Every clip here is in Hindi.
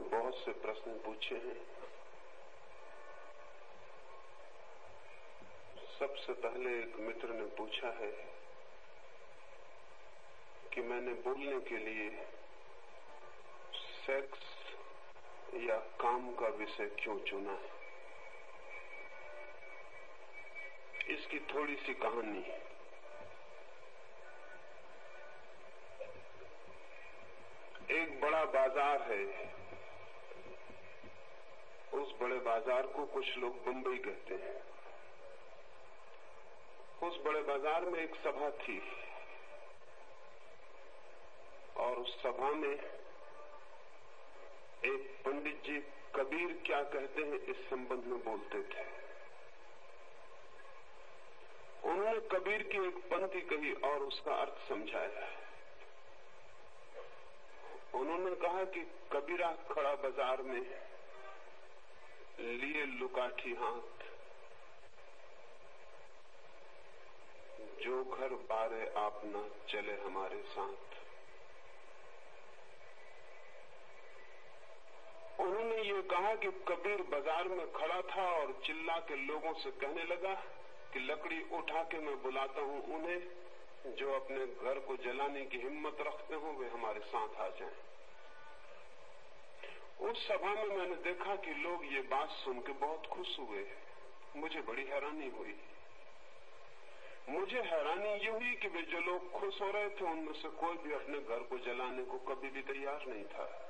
ने बहुत से प्रश्न पूछे हैं। सबसे पहले एक मित्र ने पूछा है कि मैंने बोलने के लिए सेक्स या काम का विषय क्यों चुना है? इसकी थोड़ी सी कहानी एक बड़ा बाज़ार है। उस बड़े बाज़ार को कुछ लोग बंबई कहते हैं। उस बड़े बाज़ार में एक सभा थी। और उस सभा में एक पंडित जी कबीर क्या कहते हैं इस संबंध में बोलते थे। उन्होंने कबीर की एक पंक्ति कही और उसका अर्थ समझाया। उन्होंने कहा कि कबीरा खड़ा बाज़ार में लिए लुकाठी हाथ जो घर बारे आप न चले हमारे साथ उन्होंने ये कहा कि कबीर बाज़ार में खड़ा था और चिल्ला के लोगों से कहने लगा कि लकड़ी उठा के मैं बुलाता हूँ उन्हें जो अपने घर को जलाने की हिम्मत रखते हो वे हमारे साथ आ जाएँ। उस सभा में मैंने देखा कि लोग ये बात सुन के बहुत खुश हुए। मुझे बड़ी हैरानी हुई। मुझे हैरानी ये हुई कि वे जो लोग खुश हो रहे थे, उनमें से कोई भी अपने घर को जलाने को कभी भी तैयार नहीं था।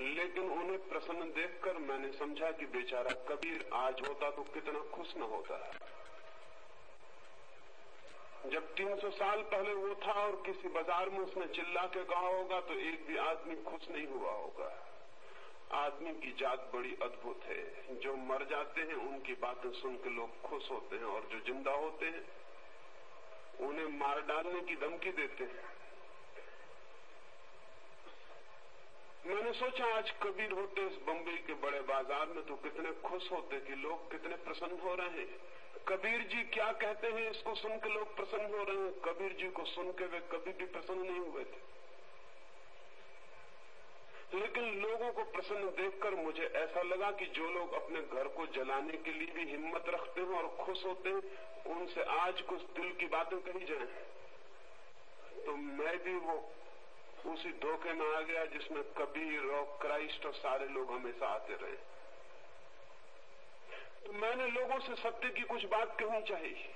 लेकिन उन्हें प्रसन्न देखकर मैंने समझा कि बेचारा कबीर आज होता तो कितना खुश न होता। जब 300 साल पहले वो था और किसी बाज़ार में उसने चिल्ला के कहा होगा तो एक भी आदमी खुश नहीं हुआ होगा। आदमी की जात बड़ी अद्भुत है। जो मर जाते हैं, उनकी बातें सुन के लोग खुश होते हैं और जो ज़िंदा होते हैं, उन्हें मार डालने की धमकी देते हैं। मैंने सोचा, आज कबीर होते इस बम्बई के बड़े बाज़ार में तो कितने खुश होते कि लोग कितने प्रसन्न हो रहे हैं। कबीर जी क्या कहते हैं, इसको सुन के लोग प्रसन्न हो रहे हैं। कबीर जी को सुन के वे कभी भी प्रसन्न नहीं हुए थे। लेकिन लोगों को प्रसन्न देखकर मुझे ऐसा लगा कि जो लोग अपने घर को जलाने के लिए भी हिम्मत रखते हैं और खुश होते हैं, उनसे आज कुछ दिल की बातें कही जाए। तो मैं भी वो, उसी धोखे में आ गया जिसमें कबीर और क्राइस्ट और सारे लोग हमेशा आते रहे। तो मैंने लोगों से सत्य की कुछ बात कहनी चाहिए।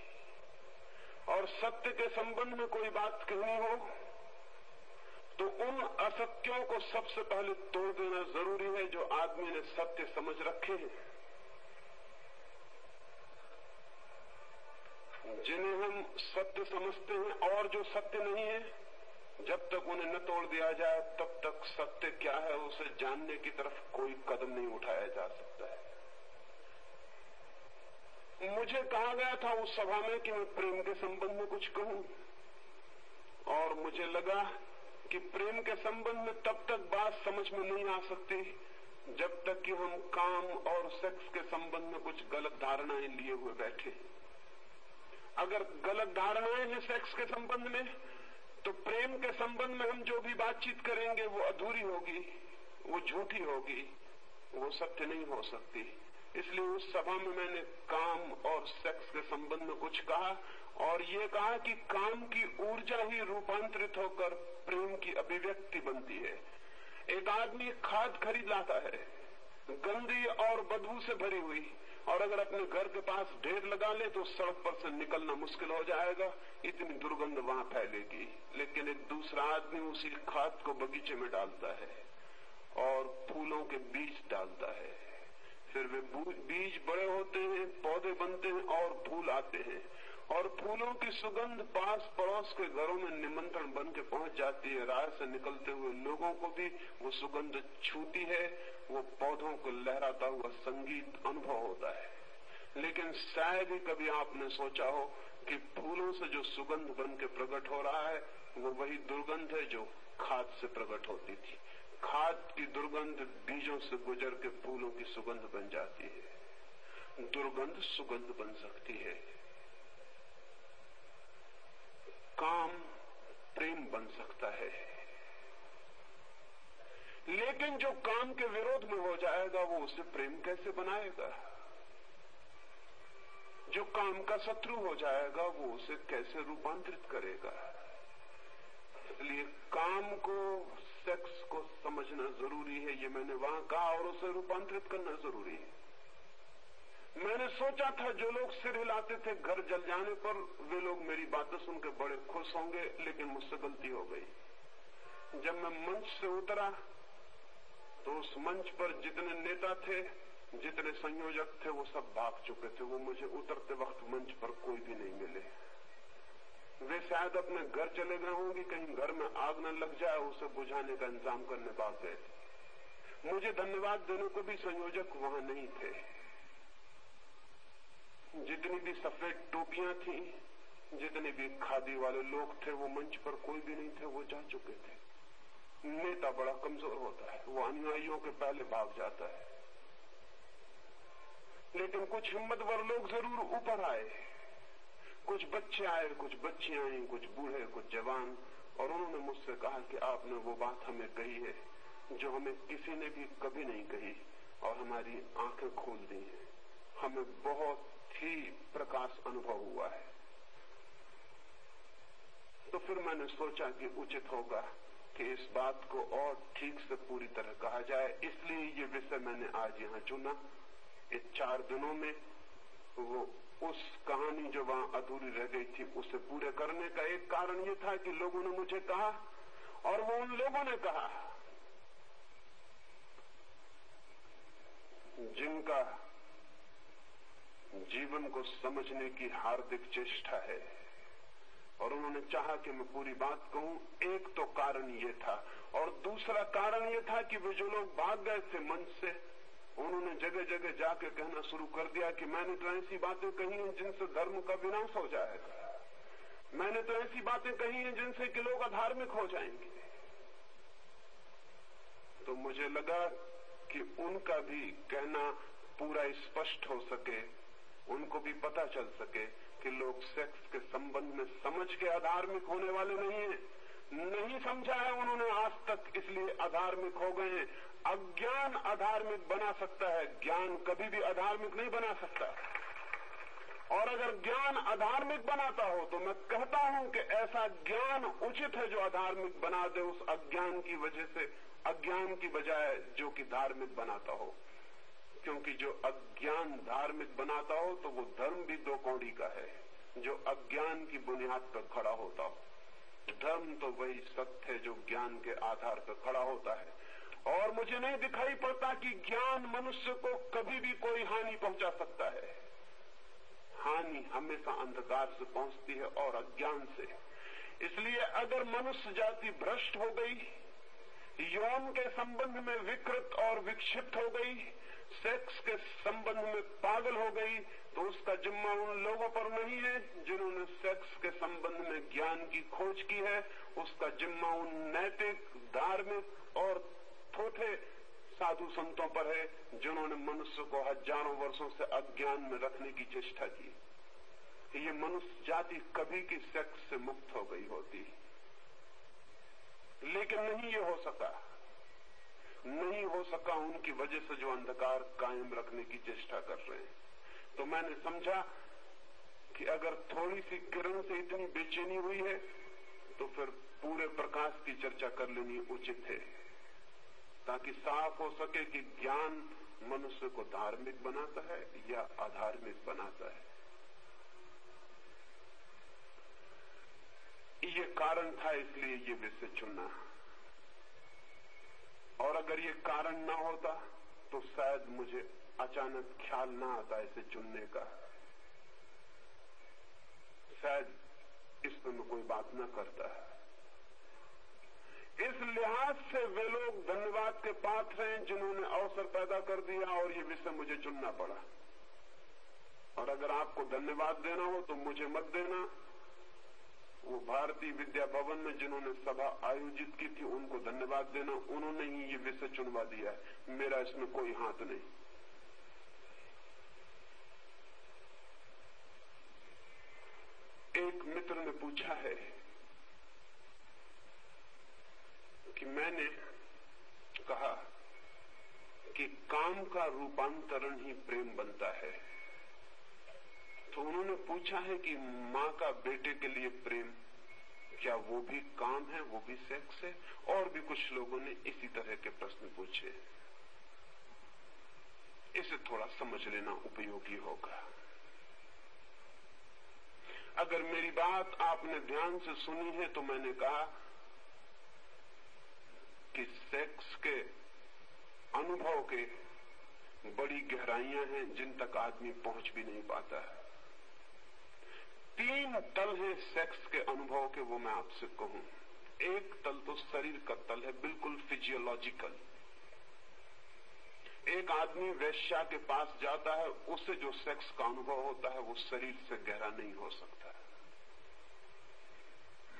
और सत्य के संबंध में कोई बात कहनी हो तो उन असत्यों को सबसे पहले तोड़ देना ज़रूरी है जो आदमी ने सत्य समझ रखे हैं। जिन्हें हम सत्य समझते हैं और जो सत्य नहीं है, जब तक उन्हें न तोड़ दिया जाए, तब तक सत्य क्या है, उसे जानने की तरफ़ कोई कदम नहीं उठाया जा सकता है। मुझे कहा गया था उस सभा में कि मैं प्रेम के संबंध में कुछ कहूँ। और मुझे लगा कि प्रेम के संबंध में तब तक बात समझ में नहीं आ सकती जब तक कि हम काम और सेक्स के संबंध में कुछ गलत धारणाएँ लिए हुए बैठे। अगर गलत धारणाएँ हैं सेक्स के संबंध में तो प्रेम के संबंध में हम जो भी बातचीत करेंगे, वो अधूरी होगी, वो झूठी होगी, वो सत्य नहीं हो सकती। इसलिए उस सभा में मैंने काम और सेक्स के संबंध में कुछ कहा और ये कहा कि काम की ऊर्जा ही रूपांतरित होकर प्रेम की अभिव्यक्ति बनती है। एक आदमी खाद खरीद लाता है, गंदी और बदबू से भरी हुई, और अगर अपने घर के पास ढेर लगा ले तो सड़क पर से निकलना मुश्किल हो जाएगा, इतनी दुर्गंध वहाँ फैलेगी। लेकिन एक दूसरा आदमी उसी खाद को बगीचे में डालता है और फूलों के बीज डालता है। फिर वे बीज बड़े होते हैं, पौधे बनते हैं और फूल आते हैं। और फूलों की सुगंध पास पड़ोस के घरों में निमंत्रण बन के पहुँच जाती है। राय से निकलते हुए लोगों को भी वो सुगंध छूती है, वो पौधों को लहराता हुआ संगीत अनुभव होता है। लेकिन शायद ही कभी आपने सोचा हो कि फूलों से जो सुगंध बन के प्रकट हो रहा है, वो वही दुर्गंध है जो खाद से प्रकट होती थी। खाद की दुर्गंध बीजों से गुजर के फूलों की सुगंध बन जाती है। दुर्गंध सुगंध बन सकती है। काम प्रेम बन सकता है। लेकिन जो काम के विरोध में हो जाएगा, वो उसे प्रेम कैसे बनाएगा? जो काम का शत्रु हो जाएगा, वो उसे कैसे रूपांतरित करेगा? इसलिए काम को सेक्स को समझना ज़रूरी है, ये मैंने वहाँ कहा और उसे रूपांतरित करना ज़रूरी है। मैंने सोचा था जो लोग सिर हिलाते थे घर जल जाने पर, वे लोग मेरी बातें सुनकर बड़े खुश होंगे, लेकिन मुझसे गलती हो गई। जब मैं मंच से उतरा तो उस मंच पर जितने नेता थे, जितने संयोजक थे, वो सब भाग चुके थे। वो मुझे उतरते वक्त मंच पर कोई भी नहीं मिले। वे शायद अपने घर चले गए होंगे, कहीं घर में आग न लग जाए, उसे बुझाने का इंतज़ाम करने भाग गए। मुझे धन्यवाद देने को भी संयोजक वहाँ नहीं थे। जितनी भी सफ़ेद टोपियाँ थी, जितने भी खादी वाले लोग थे, वो मंच पर कोई भी नहीं थे, वो जा चुके थे। नेता बड़ा कमज़ोर होता है, वो अनुयायियों के पहले भाग जाता है। लेकिन कुछ हिम्मतवर लोग ज़रूर ऊपर आए। कुछ बच्चे आए, कुछ बच्चियाँ आई कुछ बूढ़े, कुछ जवान, और उन्होंने मुझसे कहा कि आपने वो बात हमें कही है, जो हमें किसी ने भी कभी नहीं कही, और हमारी आँखें खोल दी है। हमें बहुत ही प्रकाश अनुभव हुआ है। तो फिर मैंने सोचा कि उचित होगा कि इस बात को और ठीक से पूरी तरह कहा जाए, इसलिए ये विषय मैंने आज यहाँ चुना। इस चार दिनों में वो उस कहानी जो वहाँ अधूरी रह गई थी, उसे पूरे करने का एक कारण ये था कि लोगों ने मुझे कहा, और वो उन लोगों ने कहा, जिनका जीवन को समझने की हार्दिक चेष्टा है। और उन्होंने चाहा कि मैं पूरी बात कहूँ, एक तो कारण ये था, और दूसरा कारण ये था कि वे जो लोग भाग गए थे मंच से उन्होंने जगह जगह जाके कहना शुरू कर दिया कि मैंने तो ऐसी बातें कही हैं जिनसे धर्म का विनाश हो जाएगा। मैंने तो ऐसी बातें कही हैं जिनसे कि लोग अधार्मिक हो जाएँगे। तो मुझे लगा कि उनका भी कहना पूरा स्पष्ट हो सके, उनको भी पता चल सके कि लोग सेक्स के संबंध में समझ के अधार्मिक होने वाले नहीं है। नहीं समझा है उन्होंने आज तक, इसलिए अधार्मिक हो गए हैं। अज्ञान अधार्मिक बना सकता है। ज्ञान कभी भी अधार्मिक नहीं बना सकता। और अगर ज्ञान अधार्मिक बनाता हो तो मैं कहता हूँ कि ऐसा ज्ञान उचित है जो अधार्मिक बना दे उस अज्ञान की वजह से, अज्ञान की बजाय जो कि धार्मिक बनाता हो। क्योंकि जो अज्ञान धार्मिक बनाता हो तो वो धर्म भी दो कौड़ी का है। जो अज्ञान की बुनियाद पर खड़ा होता हो। धर्म तो वही सत्य है जो ज्ञान के आधार पर खड़ा होता है। और मुझे नहीं दिखाई पड़ता कि ज्ञान मनुष्य को कभी भी कोई हानि पहुँचा सकता है। हानि हमेशा अंधकार से पहुँचती है और अज्ञान से। इसलिए अगर मनुष्य जाति भ्रष्ट हो गई, यौन के संबंध में विकृत और विक्षिप्त हो गई, सेक्स के संबंध में पागल हो गई तो उसका जिम्मा उन लोगों पर नहीं है जिन्होंने सेक्स के संबंध में ज्ञान की खोज की है। उसका जिम्मा उन नैतिक, धार्मिक और थोथे साधु संतों पर है, जिन्होंने मनुष्य को हज़ारों वर्षों से अज्ञान में रखने की चेष्टा की। ये मनुष्य जाति कभी की सेक्स से मुक्त हो गई होती। लेकिन नहीं ये हो सका। नहीं हो सका उनकी वजह से जो अंधकार कायम रखने की चेष्टा कर रहे हैं। तो मैंने समझा कि अगर थोड़ी सी किरण से इतनी बेचैनी हुई है तो फिर पूरे प्रकाश की चर्चा कर लेनी उचित है। ताकि साफ़ हो सके कि ज्ञान मनुष्य को धार्मिक बनाता है या अधार्मिक बनाता है। ये कारण था इसलिए ये विषय चुनना। और अगर ये कारण ना होता तो शायद मुझे अचानक ख्याल ना आता इसे चुनने का। शायद इस पर मैं कोई बात ना करता। इस लिहाज से वे लोग धन्यवाद के पात्र हैं जिन्होंने अवसर पैदा कर दिया और ये विषय मुझे चुनना पड़ा। और अगर आपको धन्यवाद देना हो तो मुझे मत देना। वो भारतीय विद्या भवन में जिन्होंने सभा आयोजित की थी, उनको धन्यवाद देना। उन्होंने ही ये विषय चुनवा दिया है। मेरा इसमें कोई हाथ नहीं। एक मित्र ने पूछा है कि मैंने कहा कि काम का रूपांतरण ही प्रेम बनता है। तो उन्होंने पूछा है कि माँ का बेटे के लिए प्रेम, क्या वो भी काम है, वो भी सेक्स है? और भी कुछ लोगों ने इसी तरह के प्रश्न पूछे। इसे थोड़ा समझ लेना उपयोगी होगा। अगर मेरी बात आपने ध्यान से सुनी है तो मैंने कहा कि सेक्स के अनुभव के बड़ी गहराइयाँ हैं जिन तक आदमी पहुँच भी नहीं पाता है। तीन तल हैं सेक्स के अनुभव के, वो मैं आपसे कहूँ। एक तल तो शरीर का तल है, बिल्कुल फिजियोलॉजिकल एक आदमी वैश्या के पास जाता है उसे जो सेक्स का अनुभव होता है, वो शरीर से गहरा नहीं हो सकता।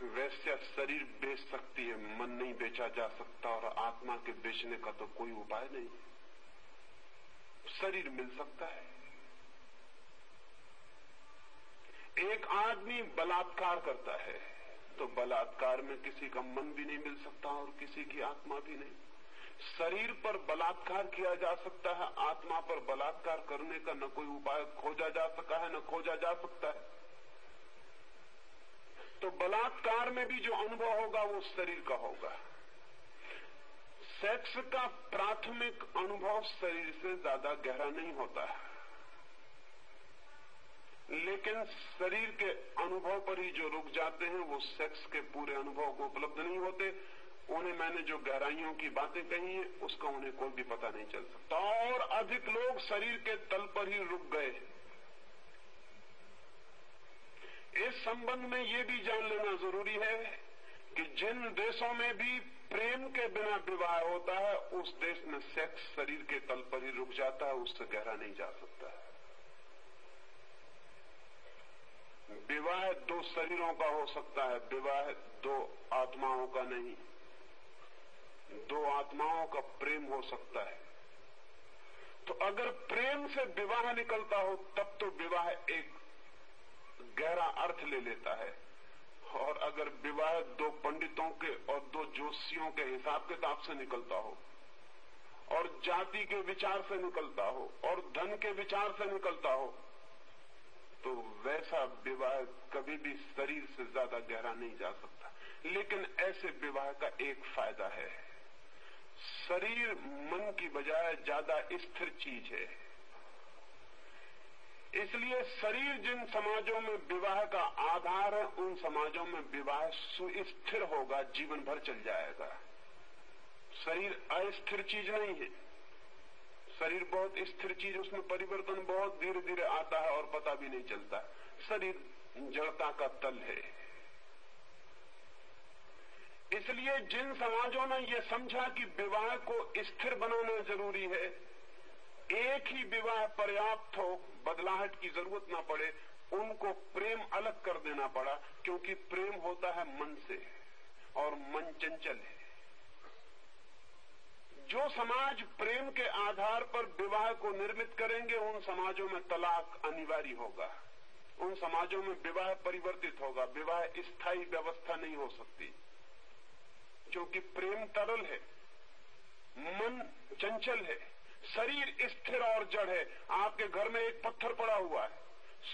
वैश्या शरीर बेच सकती है, मन नहीं बेचा जा सकता और आत्मा के बेचने का तो कोई उपाय नहीं। शरीर मिल सकता है। एक आदमी बलात्कार करता है तो बलात्कार में किसी का मन भी नहीं मिल सकता और किसी की आत्मा भी नहीं। शरीर पर बलात्कार किया जा सकता है, आत्मा पर बलात्कार करने का न कोई उपाय खोजा जा सका है, न खोजा जा सकता है। तो बलात्कार में भी जो अनुभव होगा वो शरीर का होगा। सेक्स का प्राथमिक अनुभव शरीर से ज़्यादा गहरा नहीं होता है। लेकिन शरीर के अनुभव पर ही जो रुक जाते हैं, वो सेक्स के पूरे अनुभव को उपलब्ध नहीं होते। उन्हें मैंने जो गहराइयों की बातें कही हैं, उसका उन्हें कोई भी पता नहीं चल सकता। और अधिक लोग शरीर के तल पर ही रुक गए इस संबंध में ये भी जान लेना ज़रूरी है कि जिन देशों में भी प्रेम के बिना विवाह होता है, उस देश में सेक्स शरीर के तल पर ही रुक जाता है, उससे गहरा नहीं जा सकता है। विवाह दो शरीरों का हो सकता है, विवाह दो आत्माओं का नहीं। दो आत्माओं का प्रेम हो सकता है। तो अगर प्रेम से विवाह निकलता हो, तब तो विवाह एक गहरा अर्थ ले लेता है। और अगर विवाह दो पंडितों के और दो जोशियों के हिसाब किताब से निकलता हो, और जाति के विचार से निकलता हो, और धन के विचार से निकलता हो तो वैसा विवाह कभी भी शरीर से ज़्यादा गहरा नहीं जा सकता। लेकिन ऐसे विवाह का एक फ़ायदा है। शरीर मन की बजाय ज़्यादा स्थिर चीज़ है। इसलिए शरीर जिन समाजों में विवाह का आधार है, उन समाजों में विवाह सुस्थिर होगा, जीवन भर चल जाएगा। शरीर अस्थिर चीज़ नहीं है। शरीर बहुत स्थिर चीज़, उसमें परिवर्तन बहुत धीरे धीरे आता है और पता भी नहीं चलता। शरीर जड़ता का तल है। इसलिए जिन समाजों ने यह समझा कि विवाह को स्थिर बनाना ज़रूरी है एक ही विवाह पर्याप्त हो, बदलाहट की ज़रूरत ना पड़े, उनको प्रेम अलग कर देना पड़ा, क्योंकि प्रेम होता है मन से और मन चंचल है। जो समाज प्रेम के आधार पर विवाह को निर्मित करेंगे, उन समाजों में तलाक अनिवार्य होगा। उन समाजों में विवाह परिवर्तित होगा। विवाह स्थायी व्यवस्था नहीं हो सकती। क्योंकि प्रेम तरल है, मन चंचल है। शरीर स्थिर और जड़ है। आपके घर में एक पत्थर पड़ा हुआ है।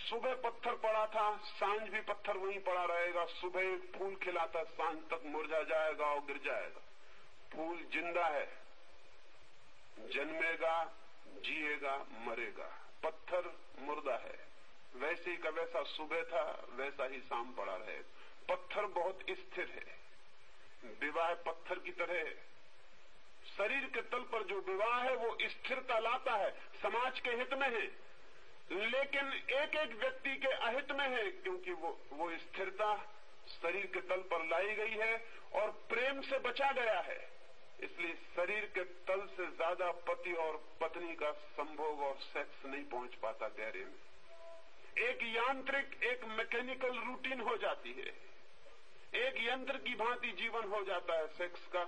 सुबह पत्थर पड़ा था, साँझ भी पत्थर वहीं पड़ा रहेगा। सुबह फूल खिलाता साँझ तक मुरझा जाएगा और गिर जाएगा। फूल ज़िंदा है। जन्मेगा, जिएगा, मरेगा। पत्थर मुर्दा है। वैसे ही का वैसा सुबह था, वैसा ही शाम पड़ा रहेगा पत्थर बहुत स्थिर है। विवाह पत्थर की तरह है। शरीर के तल पर जो विवाह है, वो स्थिरता लाता है। समाज के हित में है। लेकिन एक एक व्यक्ति के अहित में है, क्योंकि वो वो स्थिरता शरीर के तल पर लाई गई है और प्रेम से बचा गया है। इसलिए शरीर के तल से ज़्यादा पति और पत्नी का संभोग और सेक्स नहीं पहुँच पाता गहरे में। एक यांत्रिक, एक मैकेनिकल रूटीन हो जाती है। एक यंत्र की भांति जीवन हो जाता है। सेक्स का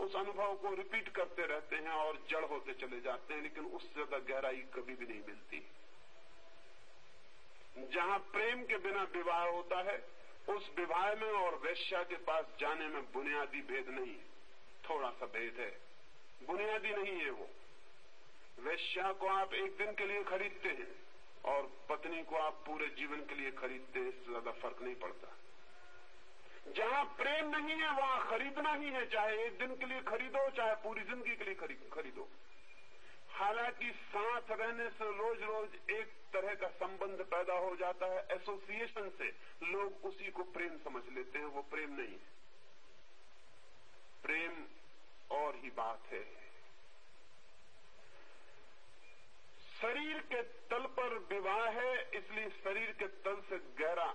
उस अनुभव को रिपीट करते रहते हैं और जड़ होते चले जाते हैं, लेकिन उससे ज़्यादा गहराई कभी भी नहीं मिलती। जहाँ प्रेम के बिना विवाह होता है, उस विवाह में और वैश्या के पास जाने में बुनियादी भेद नहीं है। थोड़ा सा भेद है। बुनियादी नहीं है वो। वैश्या को आप एक दिन के लिए खरीदते हैं और पत्नी को आप पूरे जीवन के लिए खरीदते हैं, इससे ज़्यादा फ़र्क नहीं पड़ता। जहाँ प्रेम नहीं है, वहाँ खरीदना ही है, चाहे एक दिन के लिए खरीदो, चाहे पूरी ज़िंदगी के लिए खरीदो हालाँकि साथ रहने से रोज रोज एक तरह का संबंध पैदा हो जाता है, एसोसिएशन से। लोग उसी को प्रेम समझ लेते हैं, वो प्रेम नहीं है। प्रेम और ही बात है। शरीर के तल पर विवाह है, इसलिए शरीर के तल से गहरा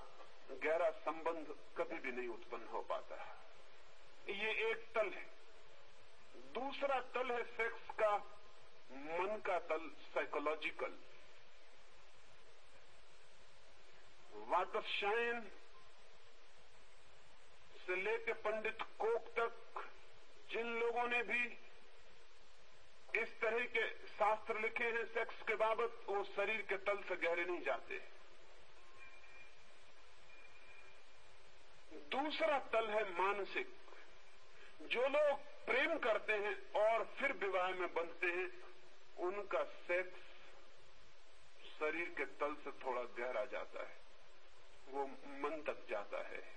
गहरा संबंध कभी भी नहीं उत्पन्न हो पाता है। ये एक तल है। दूसरा तल है सेक्स का, मन का तल साइकोलॉजिकल वाटरशायन से लेकर पंडित कोक तक, जिन लोगों ने भी इस तरह के शास्त्र लिखे हैं सेक्स के बाबत, वो शरीर के तल से गहरे नहीं जाते। दूसरा तल है मानसिक। जो लोग प्रेम करते हैं और फिर विवाह में बंधते हैं, उनका सेक्स शरीर के तल से थोड़ा गहरा जाता है। वो मन तक जाता है।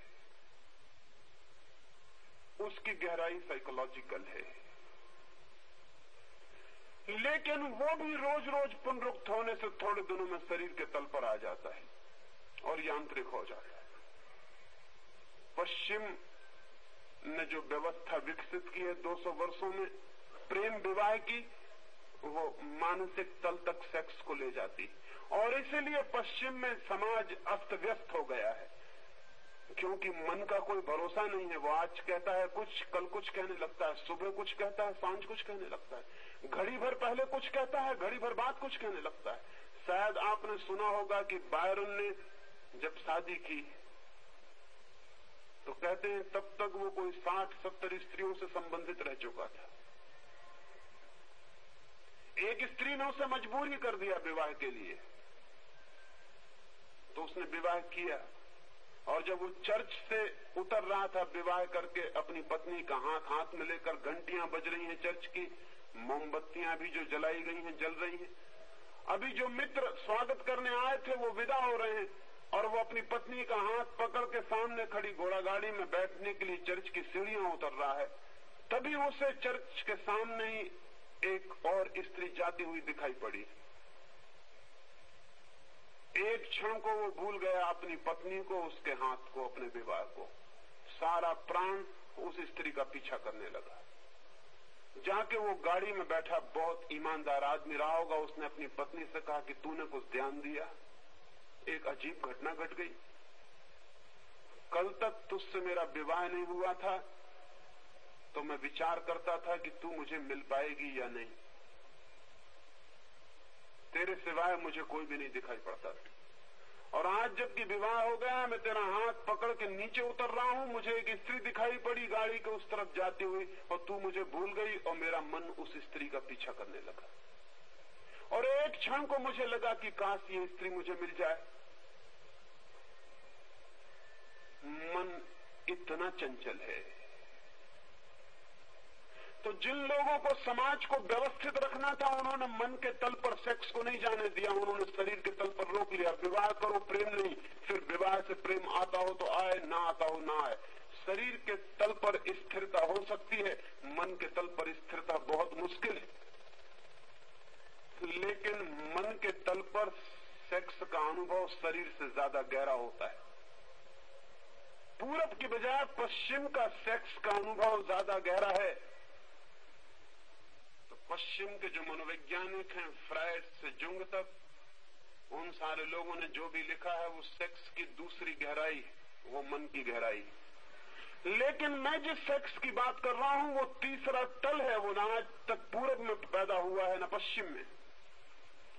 उसकी गहराई साइकोलॉजिकल है। लेकिन वो भी रोज रोज पुनरुक्त होने से थोड़े दिनों में शरीर के तल पर आ जाता है और यांत्रिक हो जाता है। पश्चिम ने जो व्यवस्था विकसित की है 200 वर्षों में प्रेम विवाह की, वो मानसिक तल तक सेक्स को ले जाती। और इसीलिए पश्चिम में समाज अस्त व्यस्त हो गया है। क्योंकि मन का कोई भरोसा नहीं है। वो आज कहता है, कुछ, कल कुछ कहने लगता है, सुबह कुछ कहता है, साँझ कुछ कहने लगता है। घड़ी भर पहले कुछ कहता है, घड़ी भर बाद कुछ कहने लगता है। शायद आपने सुना होगा कि बायरन ने जब शादी की तो कहते हैं, तब तक वो कोई साठ, सत्तर स्त्रियों से संबंधित रह चुका था। एक स्त्री ने उसे मजबूर ही कर दिया विवाह के लिए। तो उसने विवाह किया, और जब वो चर्च से उतर रहा था विवाह करके, अपनी पत्नी का हाथ हाथ में लेकर घंटियाँ बज रही हैं चर्च की, मोमबत्तियाँ भी जो जलाई गई हैं, जल रही हैं। अभी जो मित्र स्वागत करने आए थे, वो विदा हो रहे हैं। और वो अपनी पत्नी का हाथ पकड़ के सामने खड़ी घोड़ा गाड़ी में बैठने के लिए चर्च की सीढ़ियाँ उतर रहा है। तभी उसे चर्च के सामने ही एक और स्त्री जाती हुई दिखाई पड़ी। एक क्षण को वो भूल गया अपनी पत्नी को, उसके हाथ को, अपने विवाह को। सारा प्राण उस स्त्री का पीछा करने लगा। जाके वो गाड़ी में बैठा बहुत ईमानदार आदमी रहा होगा, उसने अपनी पत्नी से कहा कि तूने कुछ ध्यान दिया। एक अजीब घटना घट गट गई। कल तक तुझसे मेरा विवाह नहीं हुआ था तो मैं विचार करता था कि तू मुझे मिल पाएगी या नहीं। तेरे सिवाय मुझे कोई भी नहीं दिखाई पड़ता। और आज जबकि विवाह हो गया, मैं तेरा हाथ पकड़ के नीचे उतर रहा हूँ, मुझे एक स्त्री दिखाई पड़ी गाड़ी के उस तरफ़ जाती हुई, और तू मुझे भूल गई, और मेरा मन उस स्त्री का पीछा करने लगा। और एक क्षण को मुझे लगा कि काश ये स्त्री मुझे मिल जाए। मन इतना चंचल है। तो जिन लोगों को समाज को व्यवस्थित रखना था, उन्होंने मन के तल पर सेक्स को नहीं जाने दिया, उन्होंने शरीर के तल पर रोक लिया। विवाह करो, प्रेम नहीं, फिर विवाह से प्रेम आता हो तो आए, ना आता हो ना आए शरीर के तल पर स्थिरता हो सकती है मन के तल पर स्थिरता बहुत मुश्किल है लेकिन मन के तल पर सेक्स का अनुभव शरीर से ज़्यादा गहरा होता है पूरब की बजाय पश्चिम का सेक्स का अनुभव ज़्यादा गहरा है। तो पश्चिम के जो मनोवैज्ञानिक हैं, फ्राइड से जुंग तक, उन सारे लोगों ने जो भी लिखा है, वो सेक्स की दूसरी गहराई वो मन की गहराई लेकिन मैं जिस सेक्स की बात कर रहा हूँ, वो तीसरा तल है, वो ना आज तक पूरब में पैदा हुआ है, ना पश्चिम में।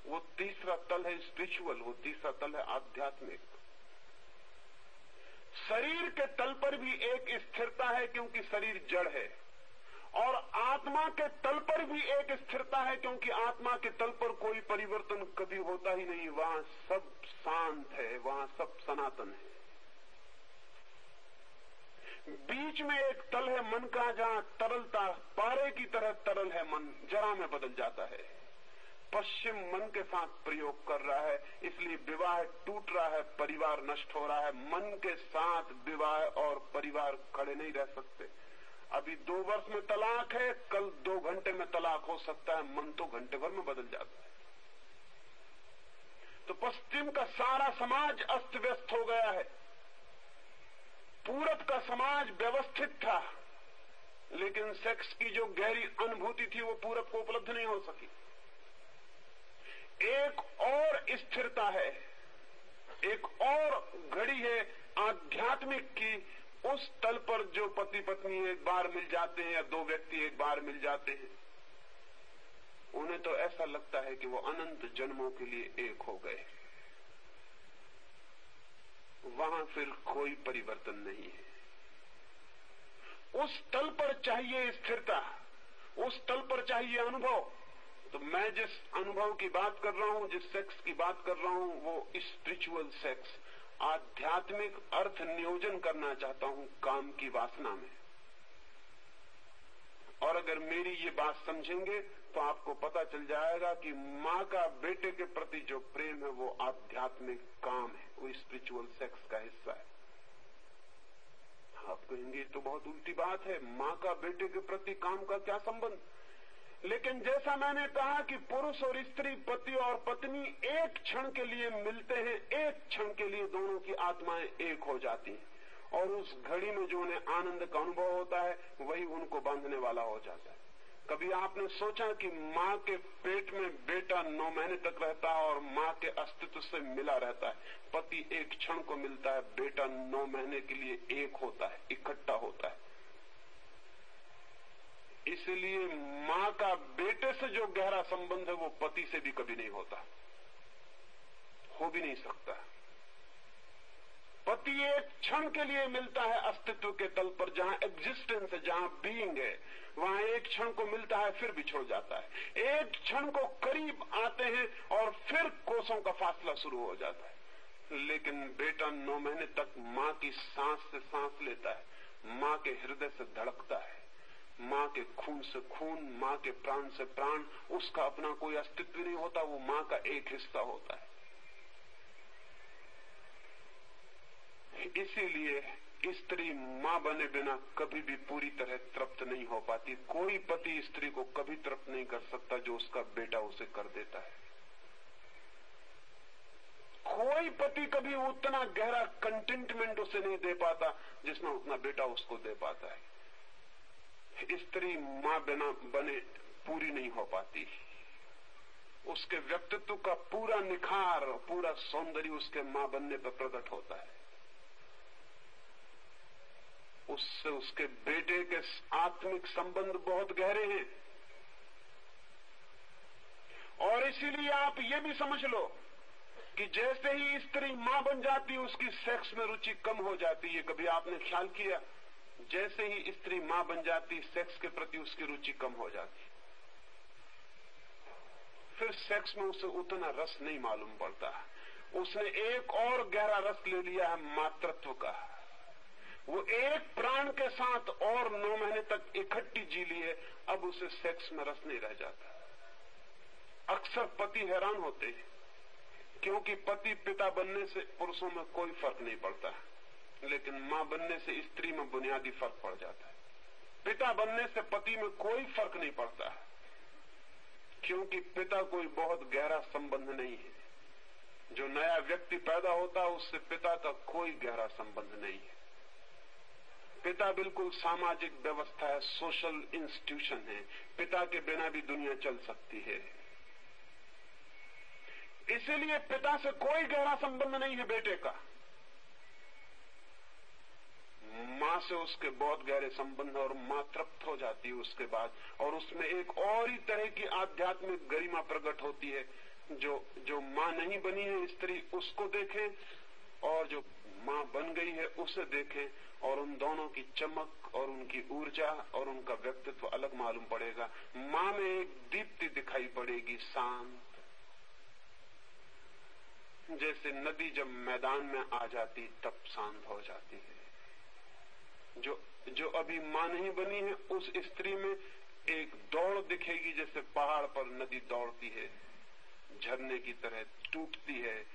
वो तीसरा तल है स्पिरिचुअल वो तीसरा तल है आध्यात्मिक। शरीर के तल पर भी एक स्थिरता है क्योंकि शरीर जड़ है। और आत्मा के तल पर भी एक स्थिरता है क्योंकि आत्मा के तल पर कोई परिवर्तन कभी होता ही नहीं। वहाँ सब शांत है, वहाँ सब सनातन है। बीच में एक तल है मन का, जहाँ तरलता, पारे की तरह तरल है मन, जरा में बदल जाता है। पश्चिम मन के साथ प्रयोग कर रहा है, इसलिए विवाह टूट रहा है, परिवार नष्ट हो रहा है। मन के साथ विवाह और परिवार खड़े नहीं रह सकते। अभी दो वर्ष में तलाक है, कल दो घंटे में तलाक हो सकता है, मन तो घंटे भर में बदल जाता है। तो पश्चिम का सारा समाज अस्त व्यस्त हो गया है। पूरब का समाज व्यवस्थित था, लेकिन सेक्स की जो गहरी अनुभूति थी, वो पूरब को उपलब्ध नहीं हो सकी। एक और स्थिरता है, एक और घड़ी है आध्यात्मिक की। उस तल पर जो पति पत्नी एक बार मिल जाते हैं या दो व्यक्ति एक बार मिल जाते हैं, उन्हें तो ऐसा लगता है कि वो अनंत जन्मों के लिए एक हो गए वहाँ फिर कोई परिवर्तन नहीं है। उस तल पर चाहिए स्थिरता, उस तल पर चाहिए अनुभव तो मैं जिस अनुभव की बात कर रहा हूँ, जिस सेक्स की बात कर रहा हूँ, वो स्पिरिचुअल सेक्स आध्यात्मिक अर्थ नियोजन करना चाहता हूँ काम की वासना में। और अगर मेरी ये बात समझेंगे तो आपको पता चल जाएगा कि माँ का बेटे के प्रति जो प्रेम है, वो आध्यात्मिक काम है, वो स्पिरिचुअल सेक्स का हिस्सा है। आप कहेंगे तो बहुत उल्टी बात है। माँ का बेटे के प्रति काम का क्या संबंध? लेकिन जैसा मैंने कहा कि पुरुष और स्त्री, पति और पत्नी एक क्षण के लिए मिलते हैं, एक क्षण के लिए दोनों की आत्माएँ एक हो जाती हैं। और उस घड़ी में जो उन्हें आनंद का अनुभव होता है, वही उनको बांधने वाला हो जाता है। कभी आपने सोचा कि माँ के पेट में बेटा नौ महीने तक रहता है और माँ के अस्तित्व से मिला रहता है? पति एक क्षण को मिलता है, बेटा नौ महीने के लिए एक होता है, इकट्ठा होता है। इसलिए माँ का बेटे से जो गहरा संबंध है, वो पति से भी कभी नहीं होता। हो भी नहीं सकता। पति एक क्षण के लिए मिलता है अस्तित्व के तल पर, जहाँ एग्जिस्टेंस है, जहाँ बीइंग है, वहाँ एक क्षण को मिलता है, फिर बिछोड़ जाता है। एक क्षण को करीब आते हैं और फिर कोसों का फासला शुरू हो जाता है। लेकिन बेटा नौ महीने तक माँ की सांस से सांस लेता है, माँ के हृदय से धड़कता है। माँ के खून से खून, माँ के प्राण से प्राण, उसका अपना कोई अस्तित्व नहीं होता, वो माँ का एक हिस्सा होता है। इसीलिए स्त्री माँ बने बिना कभी भी पूरी तरह तृप्त नहीं हो पाती। कोई पति स्त्री को कभी तृप्त नहीं कर सकता जो उसका बेटा उसे कर देता है। कोई पति कभी उतना गहरा कंटेंटमेंट उसे नहीं दे पाता जिसमें उतना बेटा उसको दे पाता है। स्त्री माँ बिना बने पूरी नहीं हो पाती। उसके व्यक्तित्व का पूरा निखार, पूरा सौंदर्य उसके माँ बनने पर प्रकट होता है। उससे उसके बेटे के आत्मिक संबंध बहुत गहरे हैं। और इसीलिए आप ये भी समझ लो कि जैसे ही स्त्री माँ बन जाती, उसकी सेक्स में रुचि कम हो जाती। है कभी आपने ख्याल किया? जैसे ही स्त्री माँ बन जाती सेक्स के प्रति उसकी रुचि कम हो जाती। फिर सेक्स में उसे उतना रस नहीं मालूम पड़ता। उसने एक और गहरा रस ले लिया है मातृत्व का। वो एक प्राण के साथ और नौ महीने तक इकट्ठी जी ली है, अब उसे सेक्स में रस नहीं रह जाता। अक्सर पति हैरान होते हैं, क्योंकि पति पिता बनने से पुरुषों में कोई फ़र्क नहीं पड़ता। है लेकिन माँ बनने से स्त्री में बुनियादी फ़र्क पड़ जाता है। पिता बनने से पति में कोई फ़र्क नहीं पड़ता है। क्योंकि पिता कोई बहुत गहरा संबंध नहीं है। जो नया व्यक्ति पैदा होता है, उससे पिता का कोई गहरा संबंध नहीं है। पिता बिल्कुल सामाजिक व्यवस्था है, सोशल इंस्टीट्यूशन है। पिता के बिना भी दुनिया चल सकती है। इसीलिए पिता से कोई गहरा संबंध नहीं है बेटे का। माँ से उसके बहुत गहरे संबंध और माँ तृप्त हो जाती है उसके बाद। और उसमें एक और ही तरह की आध्यात्मिक गरिमा प्रकट होती है। जो जो माँ नहीं बनी है, स्त्री उसको देखें और जो माँ बन गई है, उसे देखें और उन दोनों की चमक और उनकी ऊर्जा और उनका व्यक्तित्व अलग मालूम पड़ेगा। माँ में एक दीप्ति दिखाई पड़ेगी, शांत। जैसे नदी जब मैदान में आ जाती, तब शांत हो जाती है। जो जो अभी माँ नहीं बनी है, उस स्त्री में एक दौड़ दिखेगी जैसे पहाड़ पर नदी दौड़ती है। झरने की तरह टूटती है।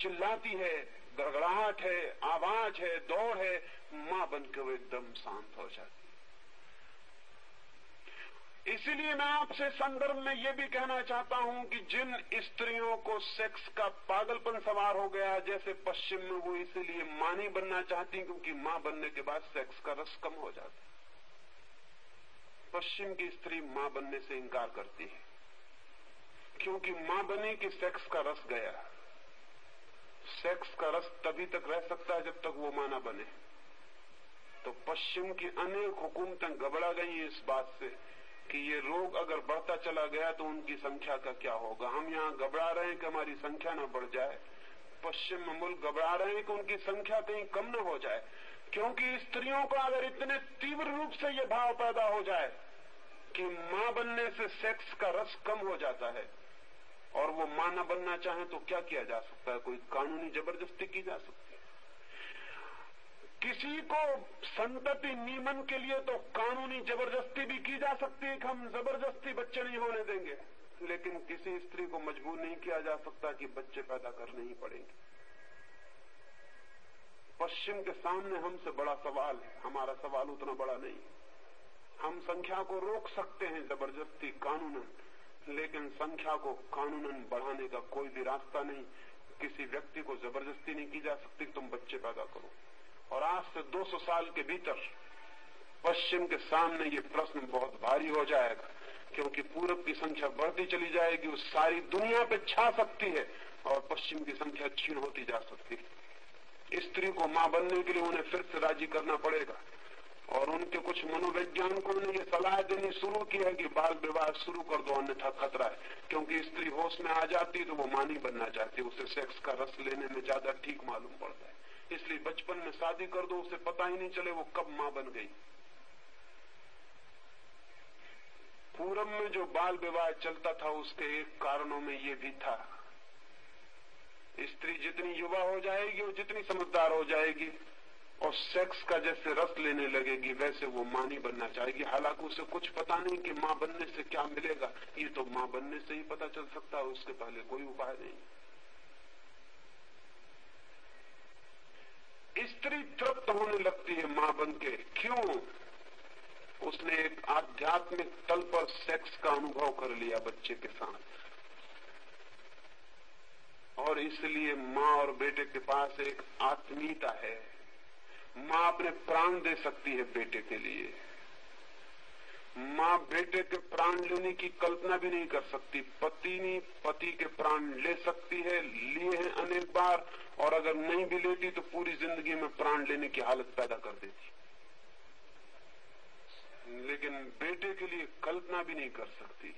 चिल्लाती है, गड़गड़ाहट है, आवाज़ है, दौड़ है। माँ बनकर वो एकदम शांत हो जाती इसीलिए मैं आपसे संदर्भ में ये भी कहना चाहता हूँ कि जिन स्त्रियों को सेक्स का पागलपन सवार हो गया जैसे पश्चिम में वो इसीलिए माँ नहीं बनना चाहती क्योंकि माँ बनने के बाद सेक्स का रस कम हो जाता है। पश्चिम की स्त्री माँ बनने से इंकार करती है। क्योंकि माँ बनी कि सेक्स का रस गया सेक्स का रस तभी तक रह सकता है जब तक वो माना बने। तो पश्चिम की अनेक हुकूमतें घबरा गई इस बात से कि ये रोग अगर बढ़ता चला गया तो उनकी संख्या का क्या होगा? हम यहाँ घबरा रहे हैं कि हमारी संख्या न बढ़ जाए। पश्चिम में मुल्क घबरा रहे हैं कि उनकी संख्या कहीं कम न हो जाए। क्योंकि स्त्रियों का अगर इतने तीव्र रूप से ये भाव पैदा हो जाए कि माँ बनने से सेक्स का रस कम हो जाता है और वो माँ न बनना चाहे तो क्या किया जा सकता है? कोई कानूनी ज़बरदस्ती की जा सकती किसी को संतति नियमन के लिए तो कानूनी ज़बरदस्ती भी की जा सकती है कि हम ज़बरदस्ती बच्चे नहीं होने देंगे। लेकिन किसी स्त्री को मजबूर नहीं किया जा सकता कि बच्चे पैदा करने ही पड़ेंगे। पश्चिम के सामने हमसे बड़ा सवाल है। हमारा सवाल उतना बड़ा नहीं हम संख्या को रोक सकते हैं ज़बरदस्ती कानूनन, लेकिन संख्या को कानूनन बढ़ाने का कोई भी रास्ता नहीं। किसी व्यक्ति को ज़बरदस्ती नहीं की जा सकती, तुम बच्चे पैदा करो। और आज से 200 साल के भीतर पश्चिम के सामने ये प्रश्न बहुत भारी हो जाएगा, क्योंकि पूरब की संख्या बढ़ती चली जाएगी, वो सारी दुनिया पे छा सकती है और पश्चिम की संख्या छीन होती जा सकती है। स्त्री को माँ बनने के लिए उन्हें फिर से राज़ी करना पड़ेगा, और उनके कुछ मनोवैज्ञानिकों ने ये सलाह देनी शुरू की है कि बाल विवाह शुरू कर दो, अन्यथा खतरा है, क्योंकि स्त्री होश में आ जाती तो वो माँ नहीं बनना चाहती, उसे सेक्स का रस लेने में ज़्यादा ठीक मालूम पड़ता है। इसलिए बचपन में शादी कर दो, उसे पता ही नहीं चले वो कब माँ बन गई। पूरब में जो बाल विवाह चलता था, उसके एक कारणों में ये भी था। स्त्री जितनी युवा हो जाएगी, वो जितनी समझदार हो जाएगी, और सेक्स का जैसे रस लेने लगेगी, वैसे वो माँ नहीं बनना चाहेगी। हालाँकि उसे कुछ पता नहीं कि माँ बनने से क्या मिलेगा। ये तो माँ बनने से ही पता चल सकता है, उसके पहले कोई उपाय नहीं। स्त्री तृप्त होने लगती है माँ बन के क्यों? उसने एक आध्यात्मिक तल पर सेक्स का अनुभव कर लिया बच्चे के साथ। और इसलिए माँ और बेटे के पास एक आत्मीयता है। माँ अपने प्राण दे सकती है बेटे के लिए। माँ बेटे के प्राण लेने की कल्पना भी नहीं कर सकती। पत्नी पति के प्राण ले सकती है, लिए हैं अनेक बार, और अगर नहीं भी लेती तो पूरी ज़िंदगी में प्राण लेने की हालत पैदा कर देती। लेकिन बेटे के लिए कल्पना भी नहीं कर सकती।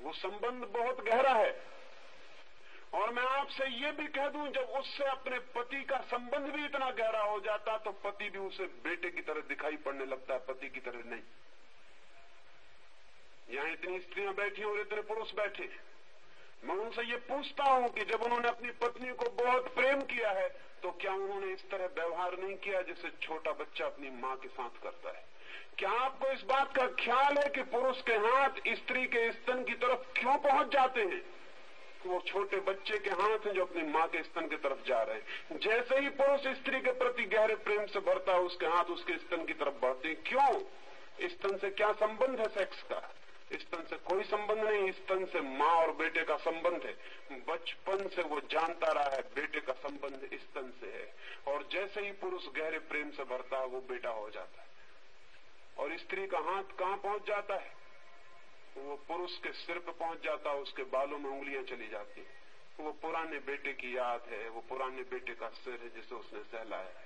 वो संबंध बहुत गहरा है। और मैं आपसे ये भी कह दूँ, जब उससे अपने पति का संबंध भी इतना गहरा हो जाता तो पति भी उसे बेटे की तरह दिखाई पड़ने लगता है पति की तरह नहीं। यहाँ इतनी स्त्रियाँ बैठी और इतने पुरुष बैठे मैं उनसे ये पूछता हूँ कि जब उन्होंने अपनी पत्नी को बहुत प्रेम किया है तो क्या उन्होंने इस तरह व्यवहार नहीं किया जैसे छोटा बच्चा अपनी माँ के साथ करता है? क्या आपको इस बात का ख्याल है कि पुरुष के हाथ स्त्री के स्तन की तरफ़ क्यों पहुँच जाते हैं? वो छोटे बच्चे के हाथ हैं जो अपनी माँ के स्तन की तरफ़ जा रहे हैं। जैसे ही पुरुष स्त्री के प्रति गहरे प्रेम से भरता है, उसके हाथ उसके स्तन की तरफ़ बढ़ते हैं। क्यों? स्तन से क्या संबंध है सेक्स का? स्तन से कोई संबंध नहीं स्तन से माँ और बेटे का संबंध है। बचपन से वो जानता रहा है, बेटे का संबंध स्तन से है। और जैसे ही पुरुष गहरे प्रेम से भरता है, वो बेटा हो जाता है। और स्त्री का हाथ कहाँ पहुँच जाता है? वो पुरुष के सिर पे पहुँच जाता है, उसके बालों में उंगलियाँ चली जाती है। वो पुराने बेटे की याद है, वो पुराने बेटे का सिर है जिसे उसने सहलाया है।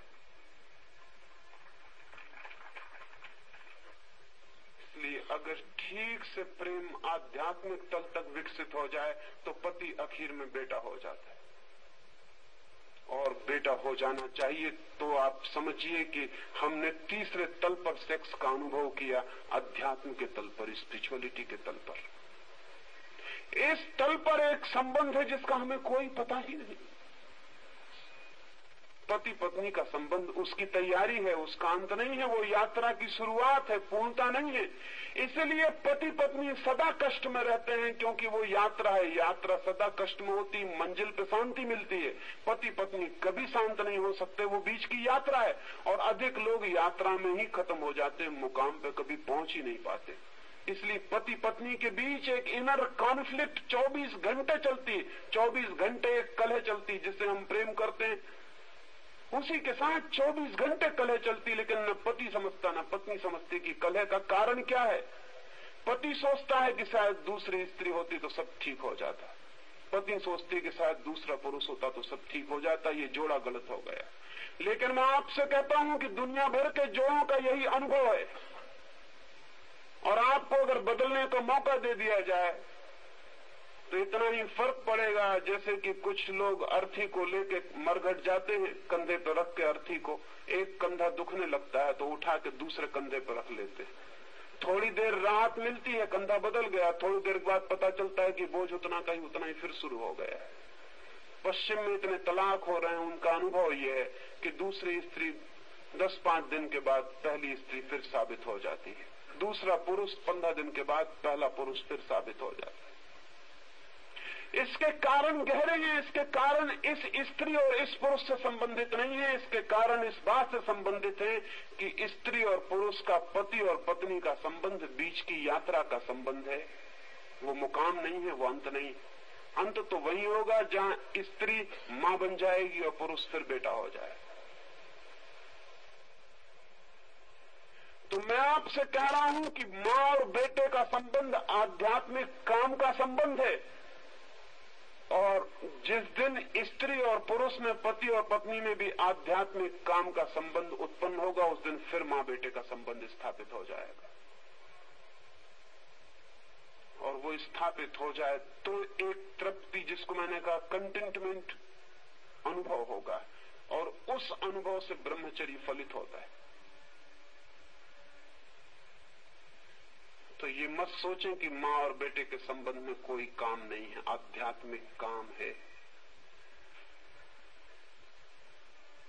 इसलिए अगर ठीक से प्रेम आध्यात्मिक तल तक विकसित हो जाए तो पति आखिर में बेटा हो जाता है। और बेटा हो जाना चाहिए तो आप समझिए कि हमने तीसरे तल पर सेक्स का अनुभव किया, अध्यात्म के तल पर स्पिरिचुअलिटी के तल पर। इस तल पर एक संबंध है जिसका हमें कोई पता ही नहीं। पति पत्नी का संबंध, उसकी तैयारी है, उसका अंत नहीं है, वो यात्रा की शुरुआत है, पूर्णता नहीं है। इसलिए पति पत्नी सदा कष्ट में रहते हैं, क्योंकि वो यात्रा है, यात्रा सदा कष्ट में होती, मंजिल पे शांति मिलती है। पति पत्नी कभी शांत नहीं हो सकते, वो बीच की यात्रा है, और अधिक लोग यात्रा में ही खत्म हो जाते हैं, मुकाम पे कभी पहुँच ही नहीं पाते। इसलिए पति पत्नी के बीच एक इनर कॉन्फ्लिक्ट 24 घंटे चलती है 24 घंटे एक कलह चलती जिससे हम प्रेम करते हैं उसी के साथ 24 घंटे कलह चलती, लेकिन न पति समझता, न पत्नी समझती कि कलह का कारण क्या है। पति सोचता है कि शायद दूसरी स्त्री होती तो सब ठीक हो जाता। पत्नी सोचती कि शायद दूसरा पुरुष होता तो सब ठीक हो जाता, ये जोड़ा गलत हो गया। लेकिन मैं आपसे कहता हूँ कि दुनिया भर के जोड़ों का यही अनुभव है। और आपको अगर बदलने का मौका दे दिया जाए तो इतना ही फ़र्क पड़ेगा, जैसे कि कुछ लोग अर्थी को लेके मरघट जाते हैं, कंधे पर रख के अर्थी को, एक कंधा दुखने लगता है तो उठा के दूसरे कंधे पर रख लेते हैं। थोड़ी देर राहत मिलती है, कंधा बदल गया, थोड़ी देर बाद पता चलता है कि बोझ उतना का ही उतना ही फिर शुरू हो गया पश्चिम में इतने तलाक हो रहे हैं, उनका अनुभव यह है कि दूसरी स्त्री, दस पाँच दिन के बाद पहली स्त्री फिर साबित हो जाती है। दूसरा पुरुष पंद्रह दिन के बाद पहला पुरुष फिर साबित हो जाता है। इसके कारण गहरे हैं, इसके कारण इस स्त्री और इस पुरुष से संबंधित नहीं है, इसके कारण इस बात से संबंधित है कि स्त्री और पुरुष का पति और पत्नी का संबंध, बीच की यात्रा का संबंध है। वो मुकाम नहीं है, वो अंत नहीं। अंत तो वही होगा जहाँ स्त्री माँ बन जाएगी और पुरुष फिर बेटा हो जाए। तो मैं आपसे कह रहा हूँ कि माँ और बेटे का संबंध आध्यात्मिक काम का संबंध है। और जिस दिन स्त्री और पुरुष में, पति और पत्नी में भी आध्यात्मिक काम का संबंध उत्पन्न होगा, उस दिन फिर माँ बेटे का संबंध स्थापित हो जाएगा। और वो स्थापित हो जाए तो एक तृप्ति, जिसको मैंने कहा कंटेंटमेंट अनुभव होगा। और उस अनुभव से ब्रह्मचर्य फलित होता है। तो ये मत सोचें कि माँ और बेटे के संबंध में कोई काम नहीं है, आध्यात्मिक काम है।